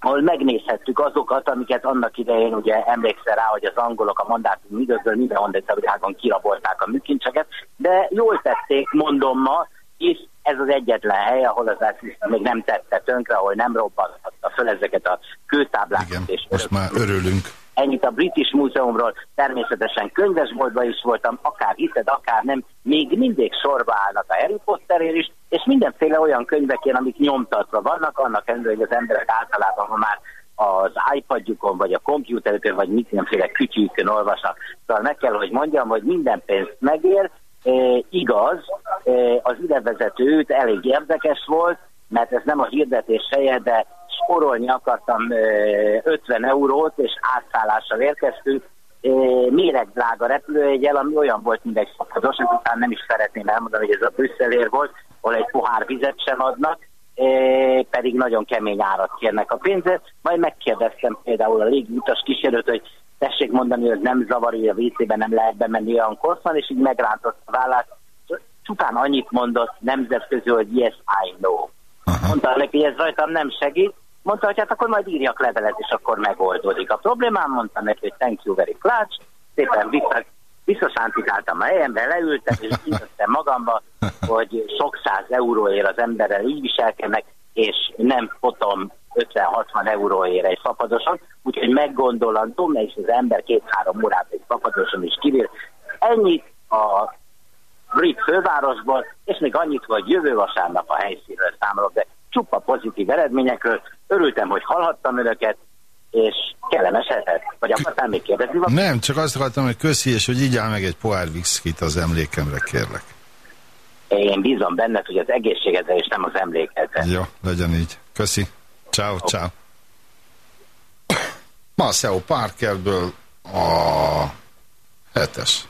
[SPEAKER 5] ahol megnézhettük azokat, amiket annak idején ugye emlékszel rá, hogy az angolok a mandátum időből mindenhonnan a világon kirabolták a műkincseket, de jól tették, mondom ma, és ez az egyetlen hely, ahol az még nem tette tönkre, ahol nem robbantatta föl ezeket a kőtáblákat.
[SPEAKER 1] Igen,
[SPEAKER 5] és
[SPEAKER 1] most már örülünk.
[SPEAKER 5] Ennyit a British Múzeumról, természetesen könyvesboltban is voltam, akár hiszed, akár nem, még mindig sorba állnak a Harry Potterért is, és mindenféle olyan könyvekén, amik nyomtatva vannak, annak ellenére, hogy az emberek általában ma már az iPadjukon, vagy a kompjúterükön, vagy mindenféle kütyűkön olvasnak. Szóval meg kell, hogy mondjam, hogy minden pénzt megér, e, igaz, e, az idevezető elég érdekes volt, mert ez nem a hirdetés helye, de sporolni akartam e, 50 eurót, és átszállással érkeztünk, e, méregdrága repülőjegyel, ami olyan volt, mint egy szakados, ezután nem is szeretném elmondani, hogy ez a Brüsszelér volt, ahol egy pohár vizet sem adnak, pedig nagyon kemény árat kérnek a pénzért. Majd megkérdeztem például a légiutas kísérőt, hogy tessék mondani, hogy nem zavar, hogy a WC-ben nem lehet bemenni olyan korszan, és így megrántott a vállát. Csupán annyit mondott nemzetközi, hogy yes, I know. Mondta neki, hogy ez rajtam nem segít. Mondta, hogy hát akkor majd írjak levelet, és akkor megoldódik a problémám. Mondta neki, hogy thank you very much. Szépen vissza, a helyembe, leültem, és kijöttem magamba, hogy sok száz euróért az emberrel így viselkednek, és nem potom 50-60 euróért egy fapadoson, úgyhogy meggondolandó, mert az ember két-három órát egy fapadoson is kivír. Ennyit a brit fővárosból, és még annyit, hogy jövő vasárnap a helyszínről számolok, de csupa pozitív eredményekről. Örültem, hogy hallhattam önöket, és kellemes hetet. Vagy akartál még kérdezni? valamit?
[SPEAKER 1] Nem, csak azt akartam, hogy köszi, és hogy így áll meg egy pohár viszkit az emlékemre, kérlek.
[SPEAKER 5] Én bízom benned, hogy az egészségedre és nem az emlékedre.
[SPEAKER 1] Jó, legyen így. Köszi. Ciao, ciao. Maceo Parkerből a hetes.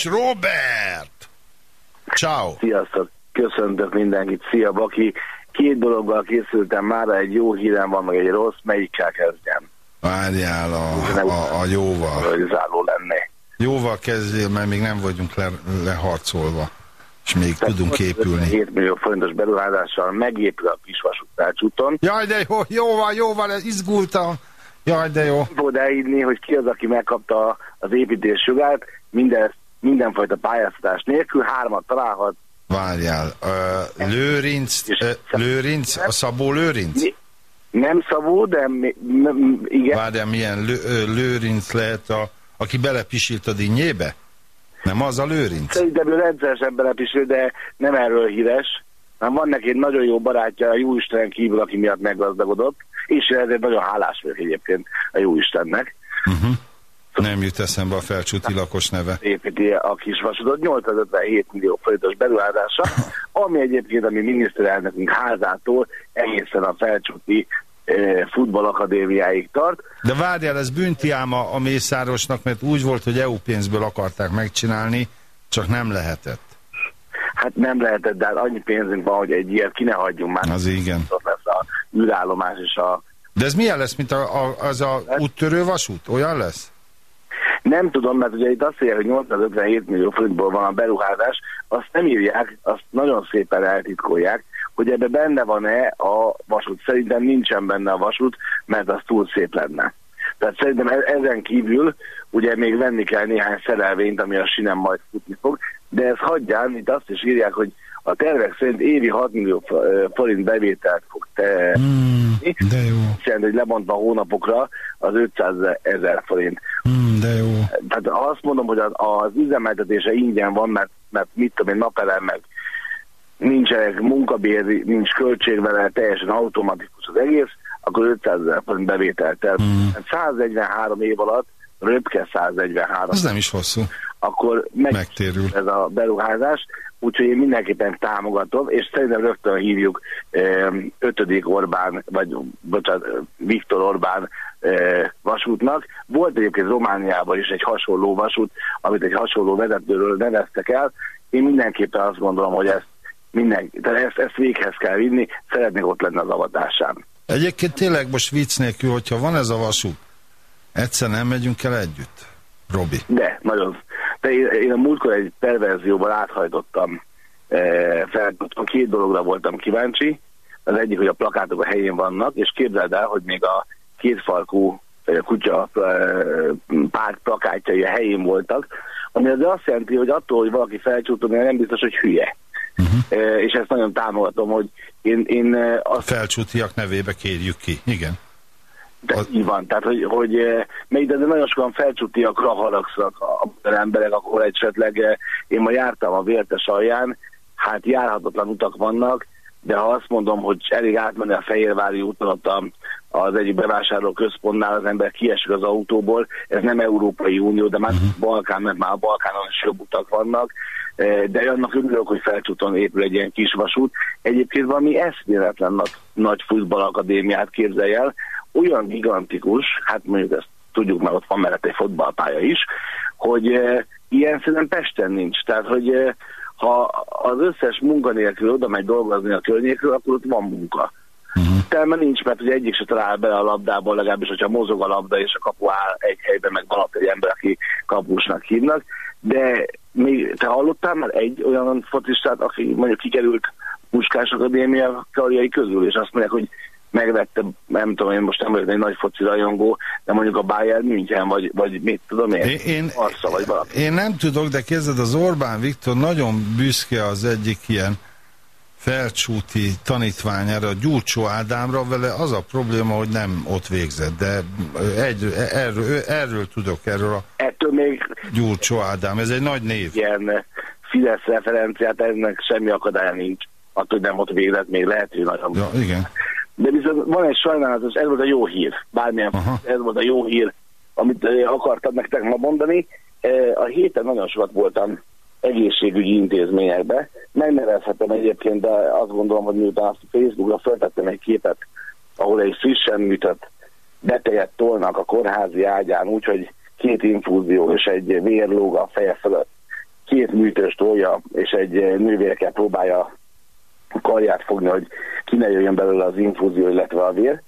[SPEAKER 1] És Robert! Ciao.
[SPEAKER 6] Sziasztok, köszöntök mindenkit, szia Baki. Két dologgal készültem már, egy jó hírem van, meg egy rossz, melyikkel kezdjem?
[SPEAKER 1] Várjál a, a, a jóval.
[SPEAKER 6] Záró lenné.
[SPEAKER 1] Jóval kezdjél, mert még nem vagyunk le, leharcolva. És még Tehát tudunk épülni.
[SPEAKER 6] 7 millió forintos beruházással megépül a kisvasút úton.
[SPEAKER 1] Jaj, de jó, jóval, jóval, izgultam. Jaj, de jó.
[SPEAKER 6] Tudod elhívni, hogy ki az, aki megkapta az építés jogát, minden, mindenfajta pályáztatás nélkül, hármat találhat.
[SPEAKER 1] Várjál, uh, Lőrinc, uh, Lőrinc, a Szabó Lőrinc?
[SPEAKER 6] Nem Szabó, de igen.
[SPEAKER 1] Várjál, milyen lő, Lőrinc lehet, a, aki belepisilt a dinnyébe? Nem az a Lőrinc?
[SPEAKER 6] Szerintem ő rendszeresen belepisül, de nem erről híres. Nem van neki egy nagyon jó barátja a Jóisten kívül, aki miatt meggazdagodott, és ezért nagyon hálás vagyok egyébként a Jóistennek.
[SPEAKER 1] Uh -huh. Nem jut eszembe a felcsúti lakos neve.
[SPEAKER 6] Építi a kis vasudot 857 millió forintos beruházása, ami egyébként a mi miniszterelnökünk házától egészen a felcsúti e, futballakadémiáig tart.
[SPEAKER 1] De várjál, ez bünti ám a, a Mészárosnak, mert úgy volt, hogy EU pénzből akarták megcsinálni, csak nem lehetett.
[SPEAKER 6] Hát nem lehetett, de hát annyi pénzünk van, hogy egy ilyet ki ne hagyjunk már.
[SPEAKER 1] Az igen.
[SPEAKER 6] Ott lesz a űrállomás és a...
[SPEAKER 1] De ez milyen lesz, mint a, a, az a úttörő vasút? Olyan lesz?
[SPEAKER 6] Nem tudom, mert ugye itt azt írja, hogy 857 millió forintból van a beruházás, azt nem írják, azt nagyon szépen eltitkolják, hogy ebbe benne van-e a vasút. Szerintem nincsen benne a vasút, mert az túl szép lenne. Tehát szerintem e- ezen kívül ugye még venni kell néhány szerelvényt, ami a sinem majd futni fog, de ez hagyján, itt azt is írják, hogy a tervek szerint évi 6 millió forint bevételt fog te
[SPEAKER 1] mm, de jó.
[SPEAKER 6] Szerint, hogy lebontva hónapokra az 500 ezer forint.
[SPEAKER 1] De jó.
[SPEAKER 6] Tehát azt mondom, hogy az, az üzemeltetése ingyen van, mert, mert mit tudom én, napelem meg nincsenek munkabér, nincs költség vele, teljesen automatikus az egész, akkor 500 ezer forint bevételt terv. Mm. 143 év alatt röpke 143.
[SPEAKER 1] Ez nem is hosszú.
[SPEAKER 6] Akkor meg megtérül ez a beruházás, úgyhogy én mindenképpen támogatom, és szerintem rögtön hívjuk ötödik Orbán, vagy bocsánat, Viktor Orbán vasútnak. Volt egyébként Romániában is egy hasonló vasút, amit egy hasonló vezetőről neveztek el. Én mindenképpen azt gondolom, hogy ezt, minden, tehát ezt, ezt véghez kell vinni, szeretnék ott lenni az avatásán.
[SPEAKER 1] Egyébként tényleg most vicc nélkül, hogyha van ez a vasút, egyszer nem megyünk el együtt? Robi.
[SPEAKER 6] De, nagyon. De én, én a múltkor egy perverzióban áthajtottam e, fel, két dologra voltam kíváncsi. Az egyik, hogy a plakátok a helyén vannak, és képzeld el, hogy még a kétfalkú e, kutya e, párt plakátjai a helyén voltak, ami az azt jelenti, hogy attól, hogy valaki felcsúton, nem biztos, hogy hülye. Uh -huh. e, és ezt nagyon támogatom, hogy én... én
[SPEAKER 1] azt... Felcsútiak nevébe kérjük ki, igen.
[SPEAKER 6] De az... így van, tehát hogy, hogy eh, még de nagyon sokan felcsútiakra haragszanak a emberek, akkor esetleg eh, én ma jártam a vértes alján, hát járhatatlan utak vannak, de ha azt mondom, hogy elég átmenni a Fehérvári úton ott a, az egyik bevásárló központnál az ember kiesik az autóból, ez nem Európai Unió, de már uh mhm. -huh. Balkán, mert már a Balkánon is jobb utak vannak, eh, de annak örülök, hogy felcsúton épül egy ilyen kis vasút. Egyébként valami eszméletlen nagy, nagy futballakadémiát képzelj el, olyan gigantikus, hát mondjuk ezt tudjuk, mert ott van mellett egy fotballpálya is, hogy e, ilyen szerintem Pesten nincs. Tehát, hogy e, ha az összes munkanélkül oda megy dolgozni a környékről, akkor ott van munka. Uh-huh. Telme nincs, mert ugye egyik se talál bele a labdából, legalábbis, hogyha mozog a labda, és a kapu áll egy helyben, meg van egy ember, aki kapusnak hívnak. De még, te hallottál már egy olyan focistát, aki mondjuk kikerült Puskás Akadémia karjai közül, és azt mondják, hogy megvette, nem tudom, én most nem vagyok egy nagy foci rajongó, de mondjuk a Bayern München, vagy, vagy mit tudom én, én, Arsza, vagy valami.
[SPEAKER 1] Én nem tudok, de kezded az Orbán Viktor nagyon büszke az egyik ilyen felcsúti tanítványára, Gyurcsó Ádámra, vele az a probléma, hogy nem ott végzett, de egy, erről, erről tudok, erről a
[SPEAKER 6] Ettől még
[SPEAKER 1] Gyurcsó Ádám, ez egy nagy név.
[SPEAKER 6] Ilyen Fidesz referenciát, ennek semmi akadálya nincs, attól, nem ott végzett, még lehet, hogy nagyon.
[SPEAKER 1] Ja, igen.
[SPEAKER 6] De viszont van egy sajnálatos, ez volt a jó hír, bármilyen, Aha. ez volt a jó hír, amit eh, akartad nektek ma mondani. Eh, a héten nagyon sokat voltam egészségügyi intézményekbe. Megnevezhetem egyébként, de azt gondolom, hogy miután azt a Facebookra feltettem egy képet, ahol egy frissen műtött beteget tolnak a kórházi ágyán, úgyhogy két infúzió és egy vér lóg a feje fölött. két műtős tolja, és egy nővérke próbálja karját fogni, hogy ki ne jöjjön belőle az infúzió, illetve a vér.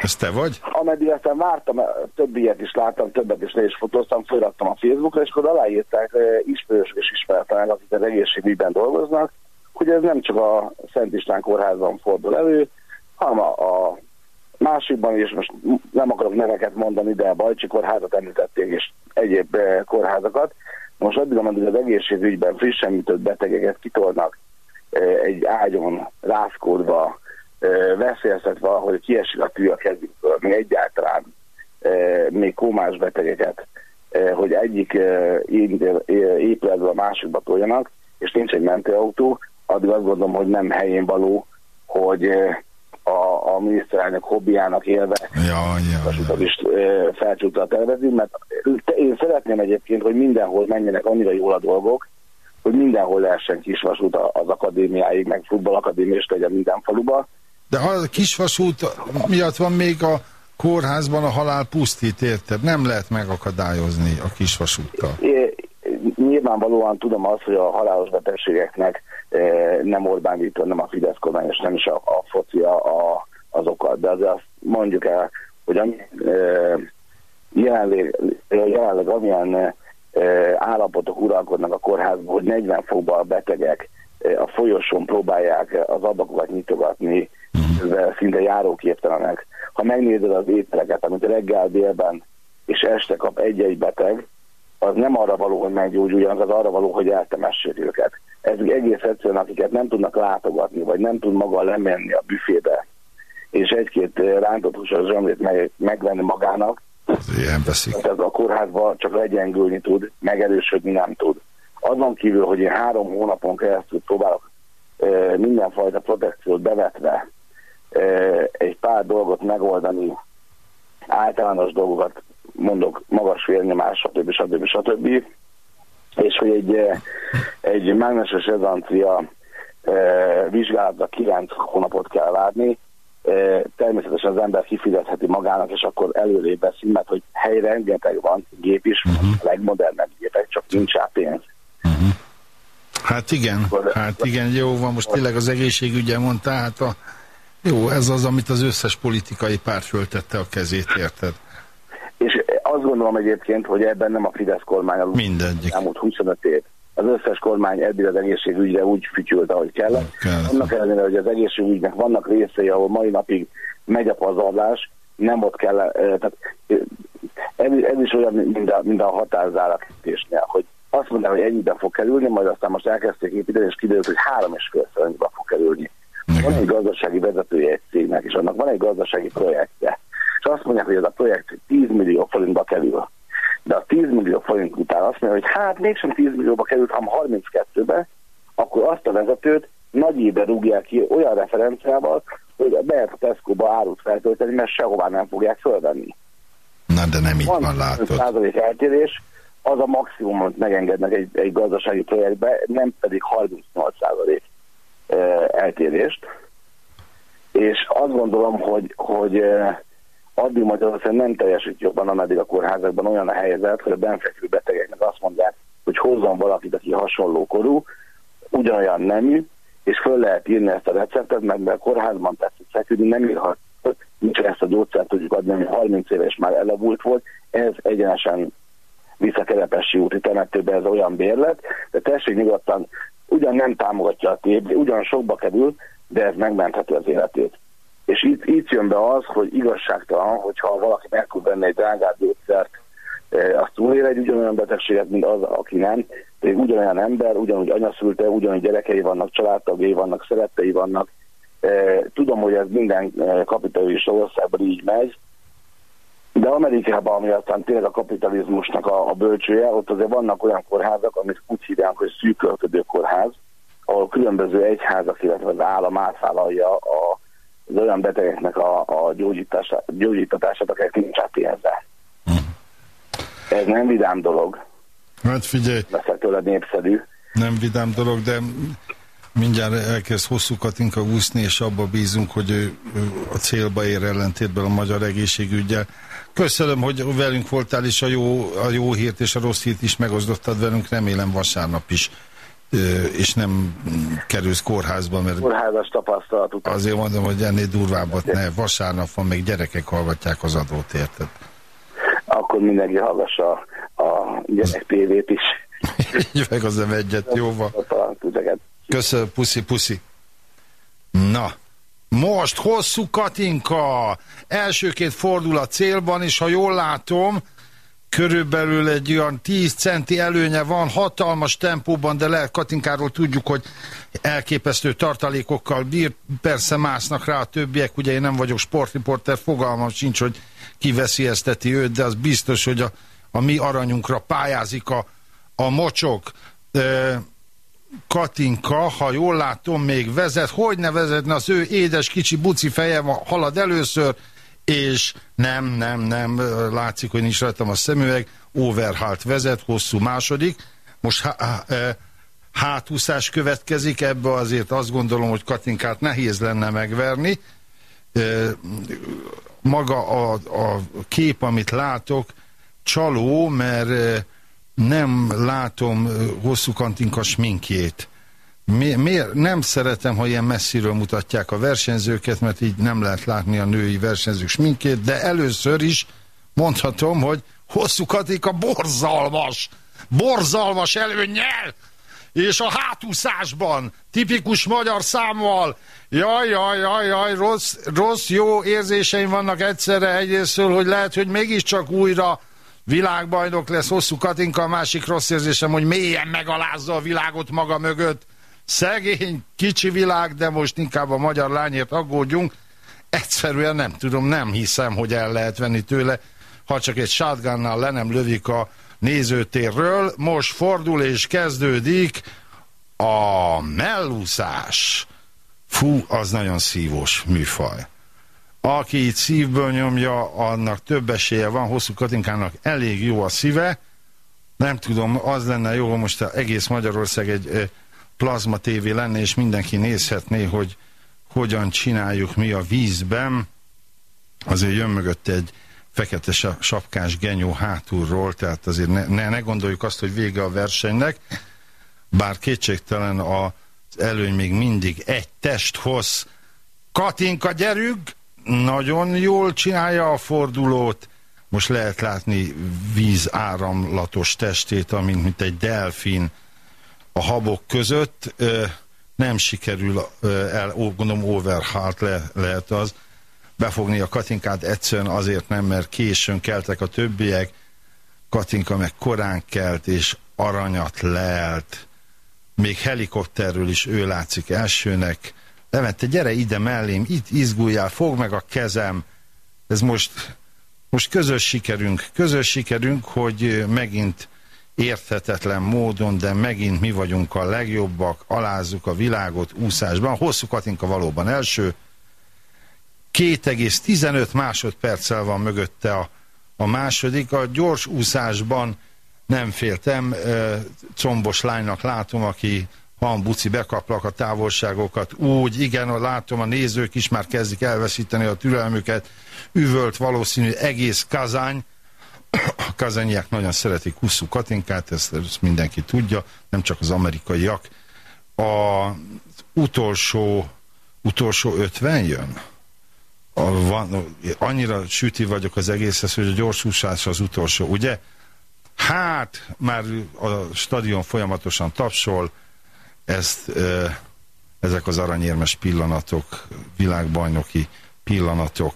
[SPEAKER 2] Ez te vagy?
[SPEAKER 6] Ameddig aztán vártam, több ilyet is láttam, többet is le is fotóztam, felraktam a Facebookra, és akkor aláírták ismerősök és ismeretlenek, akik az egészségügyben dolgoznak, hogy ez nem csak a Szent István kórházban fordul elő, hanem a, a másikban, és most nem akarok neveket mondani, de a Bajcsi kórházat említették, és egyéb kórházakat. Most addig, ameddig az egészségügyben frissen műtött betegeket kitolnak egy ágyon rászkódva, veszélyeztetve, hogy kiesik a tű a kezükből, még egyáltalán még kómás betegeket, hogy egyik épületből a másikba toljanak, és nincs egy mentőautó, addig azt gondolom, hogy nem helyén való, hogy a, a miniszterelnök hobbiának élve
[SPEAKER 2] ja, ja,
[SPEAKER 6] ja. is fel tudta tervezni, mert én szeretném egyébként, hogy mindenhol menjenek annyira jól a dolgok, hogy mindenhol lehessen kisvasút az akadémiáig, meg futballakadémia is legyen minden faluba,
[SPEAKER 2] de a kisvasút miatt van még a kórházban a halál pusztít, érted? Nem lehet megakadályozni a kisvasúttal.
[SPEAKER 6] É, nyilvánvalóan tudom azt, hogy a halálos betegségeknek e, nem Orbán Viktor, nem a Fidesz kormány, és nem is a, a foci a, az okat, de azért azt mondjuk el, hogy ami, jelenleg, jelenleg amilyen állapotok uralkodnak a kórházban, hogy 40 fokban a betegek a folyosón próbálják az ablakokat nyitogatni, szinte járóképtelenek. Ha megnézed az ételeket, amit reggel, délben és este kap egy-egy beteg, az nem arra való, hogy meggyógyuljon, az arra való, hogy eltemessék őket. Ez egész egyszerűen, akiket nem tudnak látogatni, vagy nem tud maga lemenni a büfébe, és egy-két rántott húsos zsömlét meg, megvenni magának,
[SPEAKER 2] Ilyen veszik.
[SPEAKER 6] Ez a kórházban csak legyengülni tud, megerősödni nem tud. Azon kívül, hogy én három hónapon keresztül próbálok e, mindenfajta protekciót bevetve e, egy pár dolgot megoldani, általános dolgokat mondok, magas vérnyomás, stb. stb. stb. És hogy egy, egy mágneses rezancia e, vizsgálatra 9 hónapot kell várni, természetesen az ember kifizetheti magának, és akkor előrébb veszi, mert hogy helyre rengeteg van, gép is, uh -huh. a legmodernebb gépek, csak nincs rá pénz. Uh -huh.
[SPEAKER 2] Hát igen, hát igen, jó van, most tényleg az egészségügyen mondta, hát a, jó, ez az, amit az összes politikai párt föltette a kezét, érted?
[SPEAKER 6] Azt gondolom egyébként, hogy ebben nem a Fidesz kormány
[SPEAKER 2] Mindegyik.
[SPEAKER 6] elmúlt 25 év. Az összes kormány eddig az egészségügyre úgy fütyült, ahogy kellett. kellett. Annak ellenére, hogy az egészségügynek vannak részei, ahol mai napig megy a pazarlás, nem ott kell, tehát ez, ez is olyan, mint a, mint a határzárakítésnél, hogy azt mondták, hogy ennyiben fog kerülni, majd aztán most elkezdték építeni, és kiderült, hogy három és fél fog kerülni. Van egy gazdasági vezetője egy cégnek, és annak van egy gazdasági projektje. És azt mondják, hogy ez a projekt 10 millió forintba kerül. De a 10 millió forint után azt mondja, hogy hát mégsem 10 millióba került, hanem 32-be, akkor azt a vezetőt nagy ébe rúgják ki olyan referenciával, hogy a Bert Tesco-ba árut feltölteni, mert sehová nem fogják fölvenni.
[SPEAKER 2] Na, de nem így van, van
[SPEAKER 6] látod. eltérés, az a maximum, amit megengednek egy, egy gazdasági projektbe, nem pedig 38% eltérést. És azt gondolom, hogy, hogy addig Magyarország nem teljesít jobban, ameddig a kórházakban olyan a helyzet, hogy a benfekvő betegeknek azt mondják, hogy hozzon valakit, aki hasonló korú, ugyanolyan nemű, és föl lehet írni ezt a receptet, mert a kórházban tetszik feküdni, nem írhat, nincs ezt a gyógyszert tudjuk adni, ami 30 éves már elavult volt, ez egyenesen vissza Kerepesi úti temetőbe ez olyan bérlet, de tessék nyugodtan, ugyan nem támogatja a TB, ugyan sokba kerül, de ez megmentheti az életét. És itt, itt jön be az, hogy igazságtalan, hogyha valaki meg venni egy drágább gyógyszert, e, azt túlél egy ugyanolyan betegséget, mint az, aki nem, de ugyanolyan ember, ugyanúgy anyaszülte, ugyanúgy gyerekei vannak, családtagjai vannak, szerettei vannak. E, tudom, hogy ez minden e, kapitalista országban így megy, de Amerikában, ami aztán tényleg a kapitalizmusnak a, a bölcsője, ott azért vannak olyan kórházak, amit úgy hívják, hogy szűkölködő kórház, ahol különböző egyházak, illetve az állam átvállalja a, az olyan betegeknek a, a gyógyítását, gyógyítatását, akik nincs pénze. Ez nem vidám dolog.
[SPEAKER 2] Hát figyelj.
[SPEAKER 6] Leszek tőled népszerű.
[SPEAKER 2] Nem vidám dolog, de mindjárt elkezd hosszú Katinka úszni, és abba bízunk, hogy ő, ő a célba ér ellentétben a magyar egészségügyel.
[SPEAKER 1] Köszönöm, hogy velünk voltál, és a jó, a jó hírt és a rossz hírt is megosztottad velünk. Remélem vasárnap is, és nem kerülsz kórházba, mert...
[SPEAKER 6] Kórházas tapasztalat után.
[SPEAKER 1] Azért mondom, hogy ennél durvábbat ne. Vasárnap van, még gyerekek hallgatják az adót, érted?
[SPEAKER 6] Akkor mindenki hallgassa a gyerek tévét is. [LAUGHS]
[SPEAKER 1] Így meg az nem egyet, jó van. Köszönöm, puszi, puszi. Na, most hosszú Katinka, elsőként fordul a célban, és ha jól látom, körülbelül egy olyan 10 centi előnye van, hatalmas tempóban, de lehet Katinkáról tudjuk, hogy elképesztő tartalékokkal bír, persze másznak rá a többiek, ugye én nem vagyok sportriporter, fogalmam sincs, hogy kiveszélyezteti őt, de az biztos, hogy a, a mi aranyunkra pályázik a, a mocsok. Katinka, ha jól látom, még vezet, hogy ne vezetne az ő édes kicsi buci feje halad először, és nem, nem, nem, látszik, hogy nincs rajtam a szemüveg, overhalt vezet, hosszú második, most há, há, hátúszás következik, ebbe azért azt gondolom, hogy Katinkát nehéz lenne megverni. Maga a, a kép, amit látok, csaló, mert nem látom hosszú Katinka sminkjét. Mi, miért nem szeretem, ha ilyen messziről mutatják a versenyzőket, mert így nem lehet látni a női versenyzők sminkét, de először is mondhatom, hogy hosszú Katika borzalmas, borzalmas előnyel, és a hátúszásban, tipikus magyar számmal, jaj, jaj, jaj, jaj, rossz, rossz, jó érzéseim vannak egyszerre egyrésztől, hogy lehet, hogy mégiscsak újra világbajnok lesz hosszú Katinka, a másik rossz érzésem, hogy mélyen megalázza a világot maga mögött, Szegény, kicsi világ, de most inkább a magyar lányért aggódjunk. Egyszerűen nem tudom, nem hiszem, hogy el lehet venni tőle, ha csak egy shotgunnal le nem lövik a nézőtérről. Most fordul és kezdődik a mellúszás. Fú, az nagyon szívós műfaj. Aki itt szívből nyomja, annak több esélye van, hosszú Katinkának elég jó a szíve. Nem tudom, az lenne jó, most egész Magyarország egy plazma tévé lenne, és mindenki nézhetné, hogy hogyan csináljuk mi a vízben. Azért jön mögött egy fekete sapkás genyó hátulról, tehát azért ne, ne, ne gondoljuk azt, hogy vége a versenynek, bár kétségtelen az előny még mindig egy test hoz. Katinka, gyerünk! Nagyon jól csinálja a fordulót, most lehet látni vízáramlatos testét, amint mint egy delfin, a habok között nem sikerül el, gondolom overhalt le, lehet az, befogni a Katinkát egyszerűen azért nem, mert későn keltek a többiek, Katinka meg korán kelt, és aranyat lelt, még helikopterről is ő látszik elsőnek. Levente, gyere ide mellém, itt izguljál, fog meg a kezem. Ez most, most közös sikerünk, közös sikerünk, hogy megint érthetetlen módon, de megint mi vagyunk a legjobbak, alázzuk a világot úszásban. Hosszú Katinka valóban első, 2,15 másodperccel van mögötte a, a második. A gyors úszásban nem féltem, combos lánynak látom, aki han bekaplak a távolságokat úgy, igen, látom a nézők is már kezdik elveszíteni a türelmüket, üvölt valószínű egész kazány, a kazanyiák nagyon szeretik Husszú Katinkát, ezt, ezt mindenki tudja, nem csak az amerikaiak. A utolsó, utolsó 50 jön? A, van, annyira süti vagyok az egészhez, hogy a gyors az utolsó, ugye? Hát, már a stadion folyamatosan tapsol, ezt, e, ezek az aranyérmes pillanatok, világbajnoki pillanatok,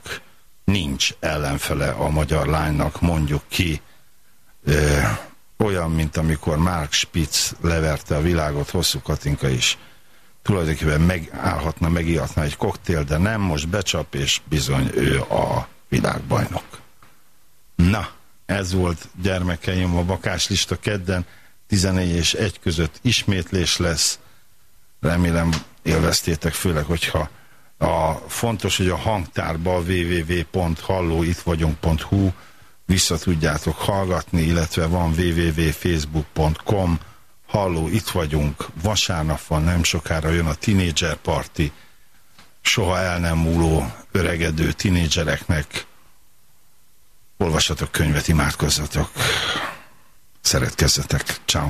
[SPEAKER 1] nincs ellenfele a magyar lánynak, mondjuk ki, ö, olyan, mint amikor Mark Spitz leverte a világot, hosszú Katinka is tulajdonképpen megállhatna, megihatna egy koktél, de nem, most becsap, és bizony ő a világbajnok. Na, ez volt gyermekeim a bakáslista kedden, 14 és 1 között ismétlés lesz, remélem élveztétek, főleg, hogyha a, fontos, hogy a hangtárba www.hallóittvagyunk.hu vissza tudjátok hallgatni, illetve van www.facebook.com Halló, itt vagyunk, vasárnap van, nem sokára jön a Teenager Party, soha el nem múló öregedő tinédzsereknek olvassatok könyvet, imádkozzatok, szeretkezzetek. Ciao.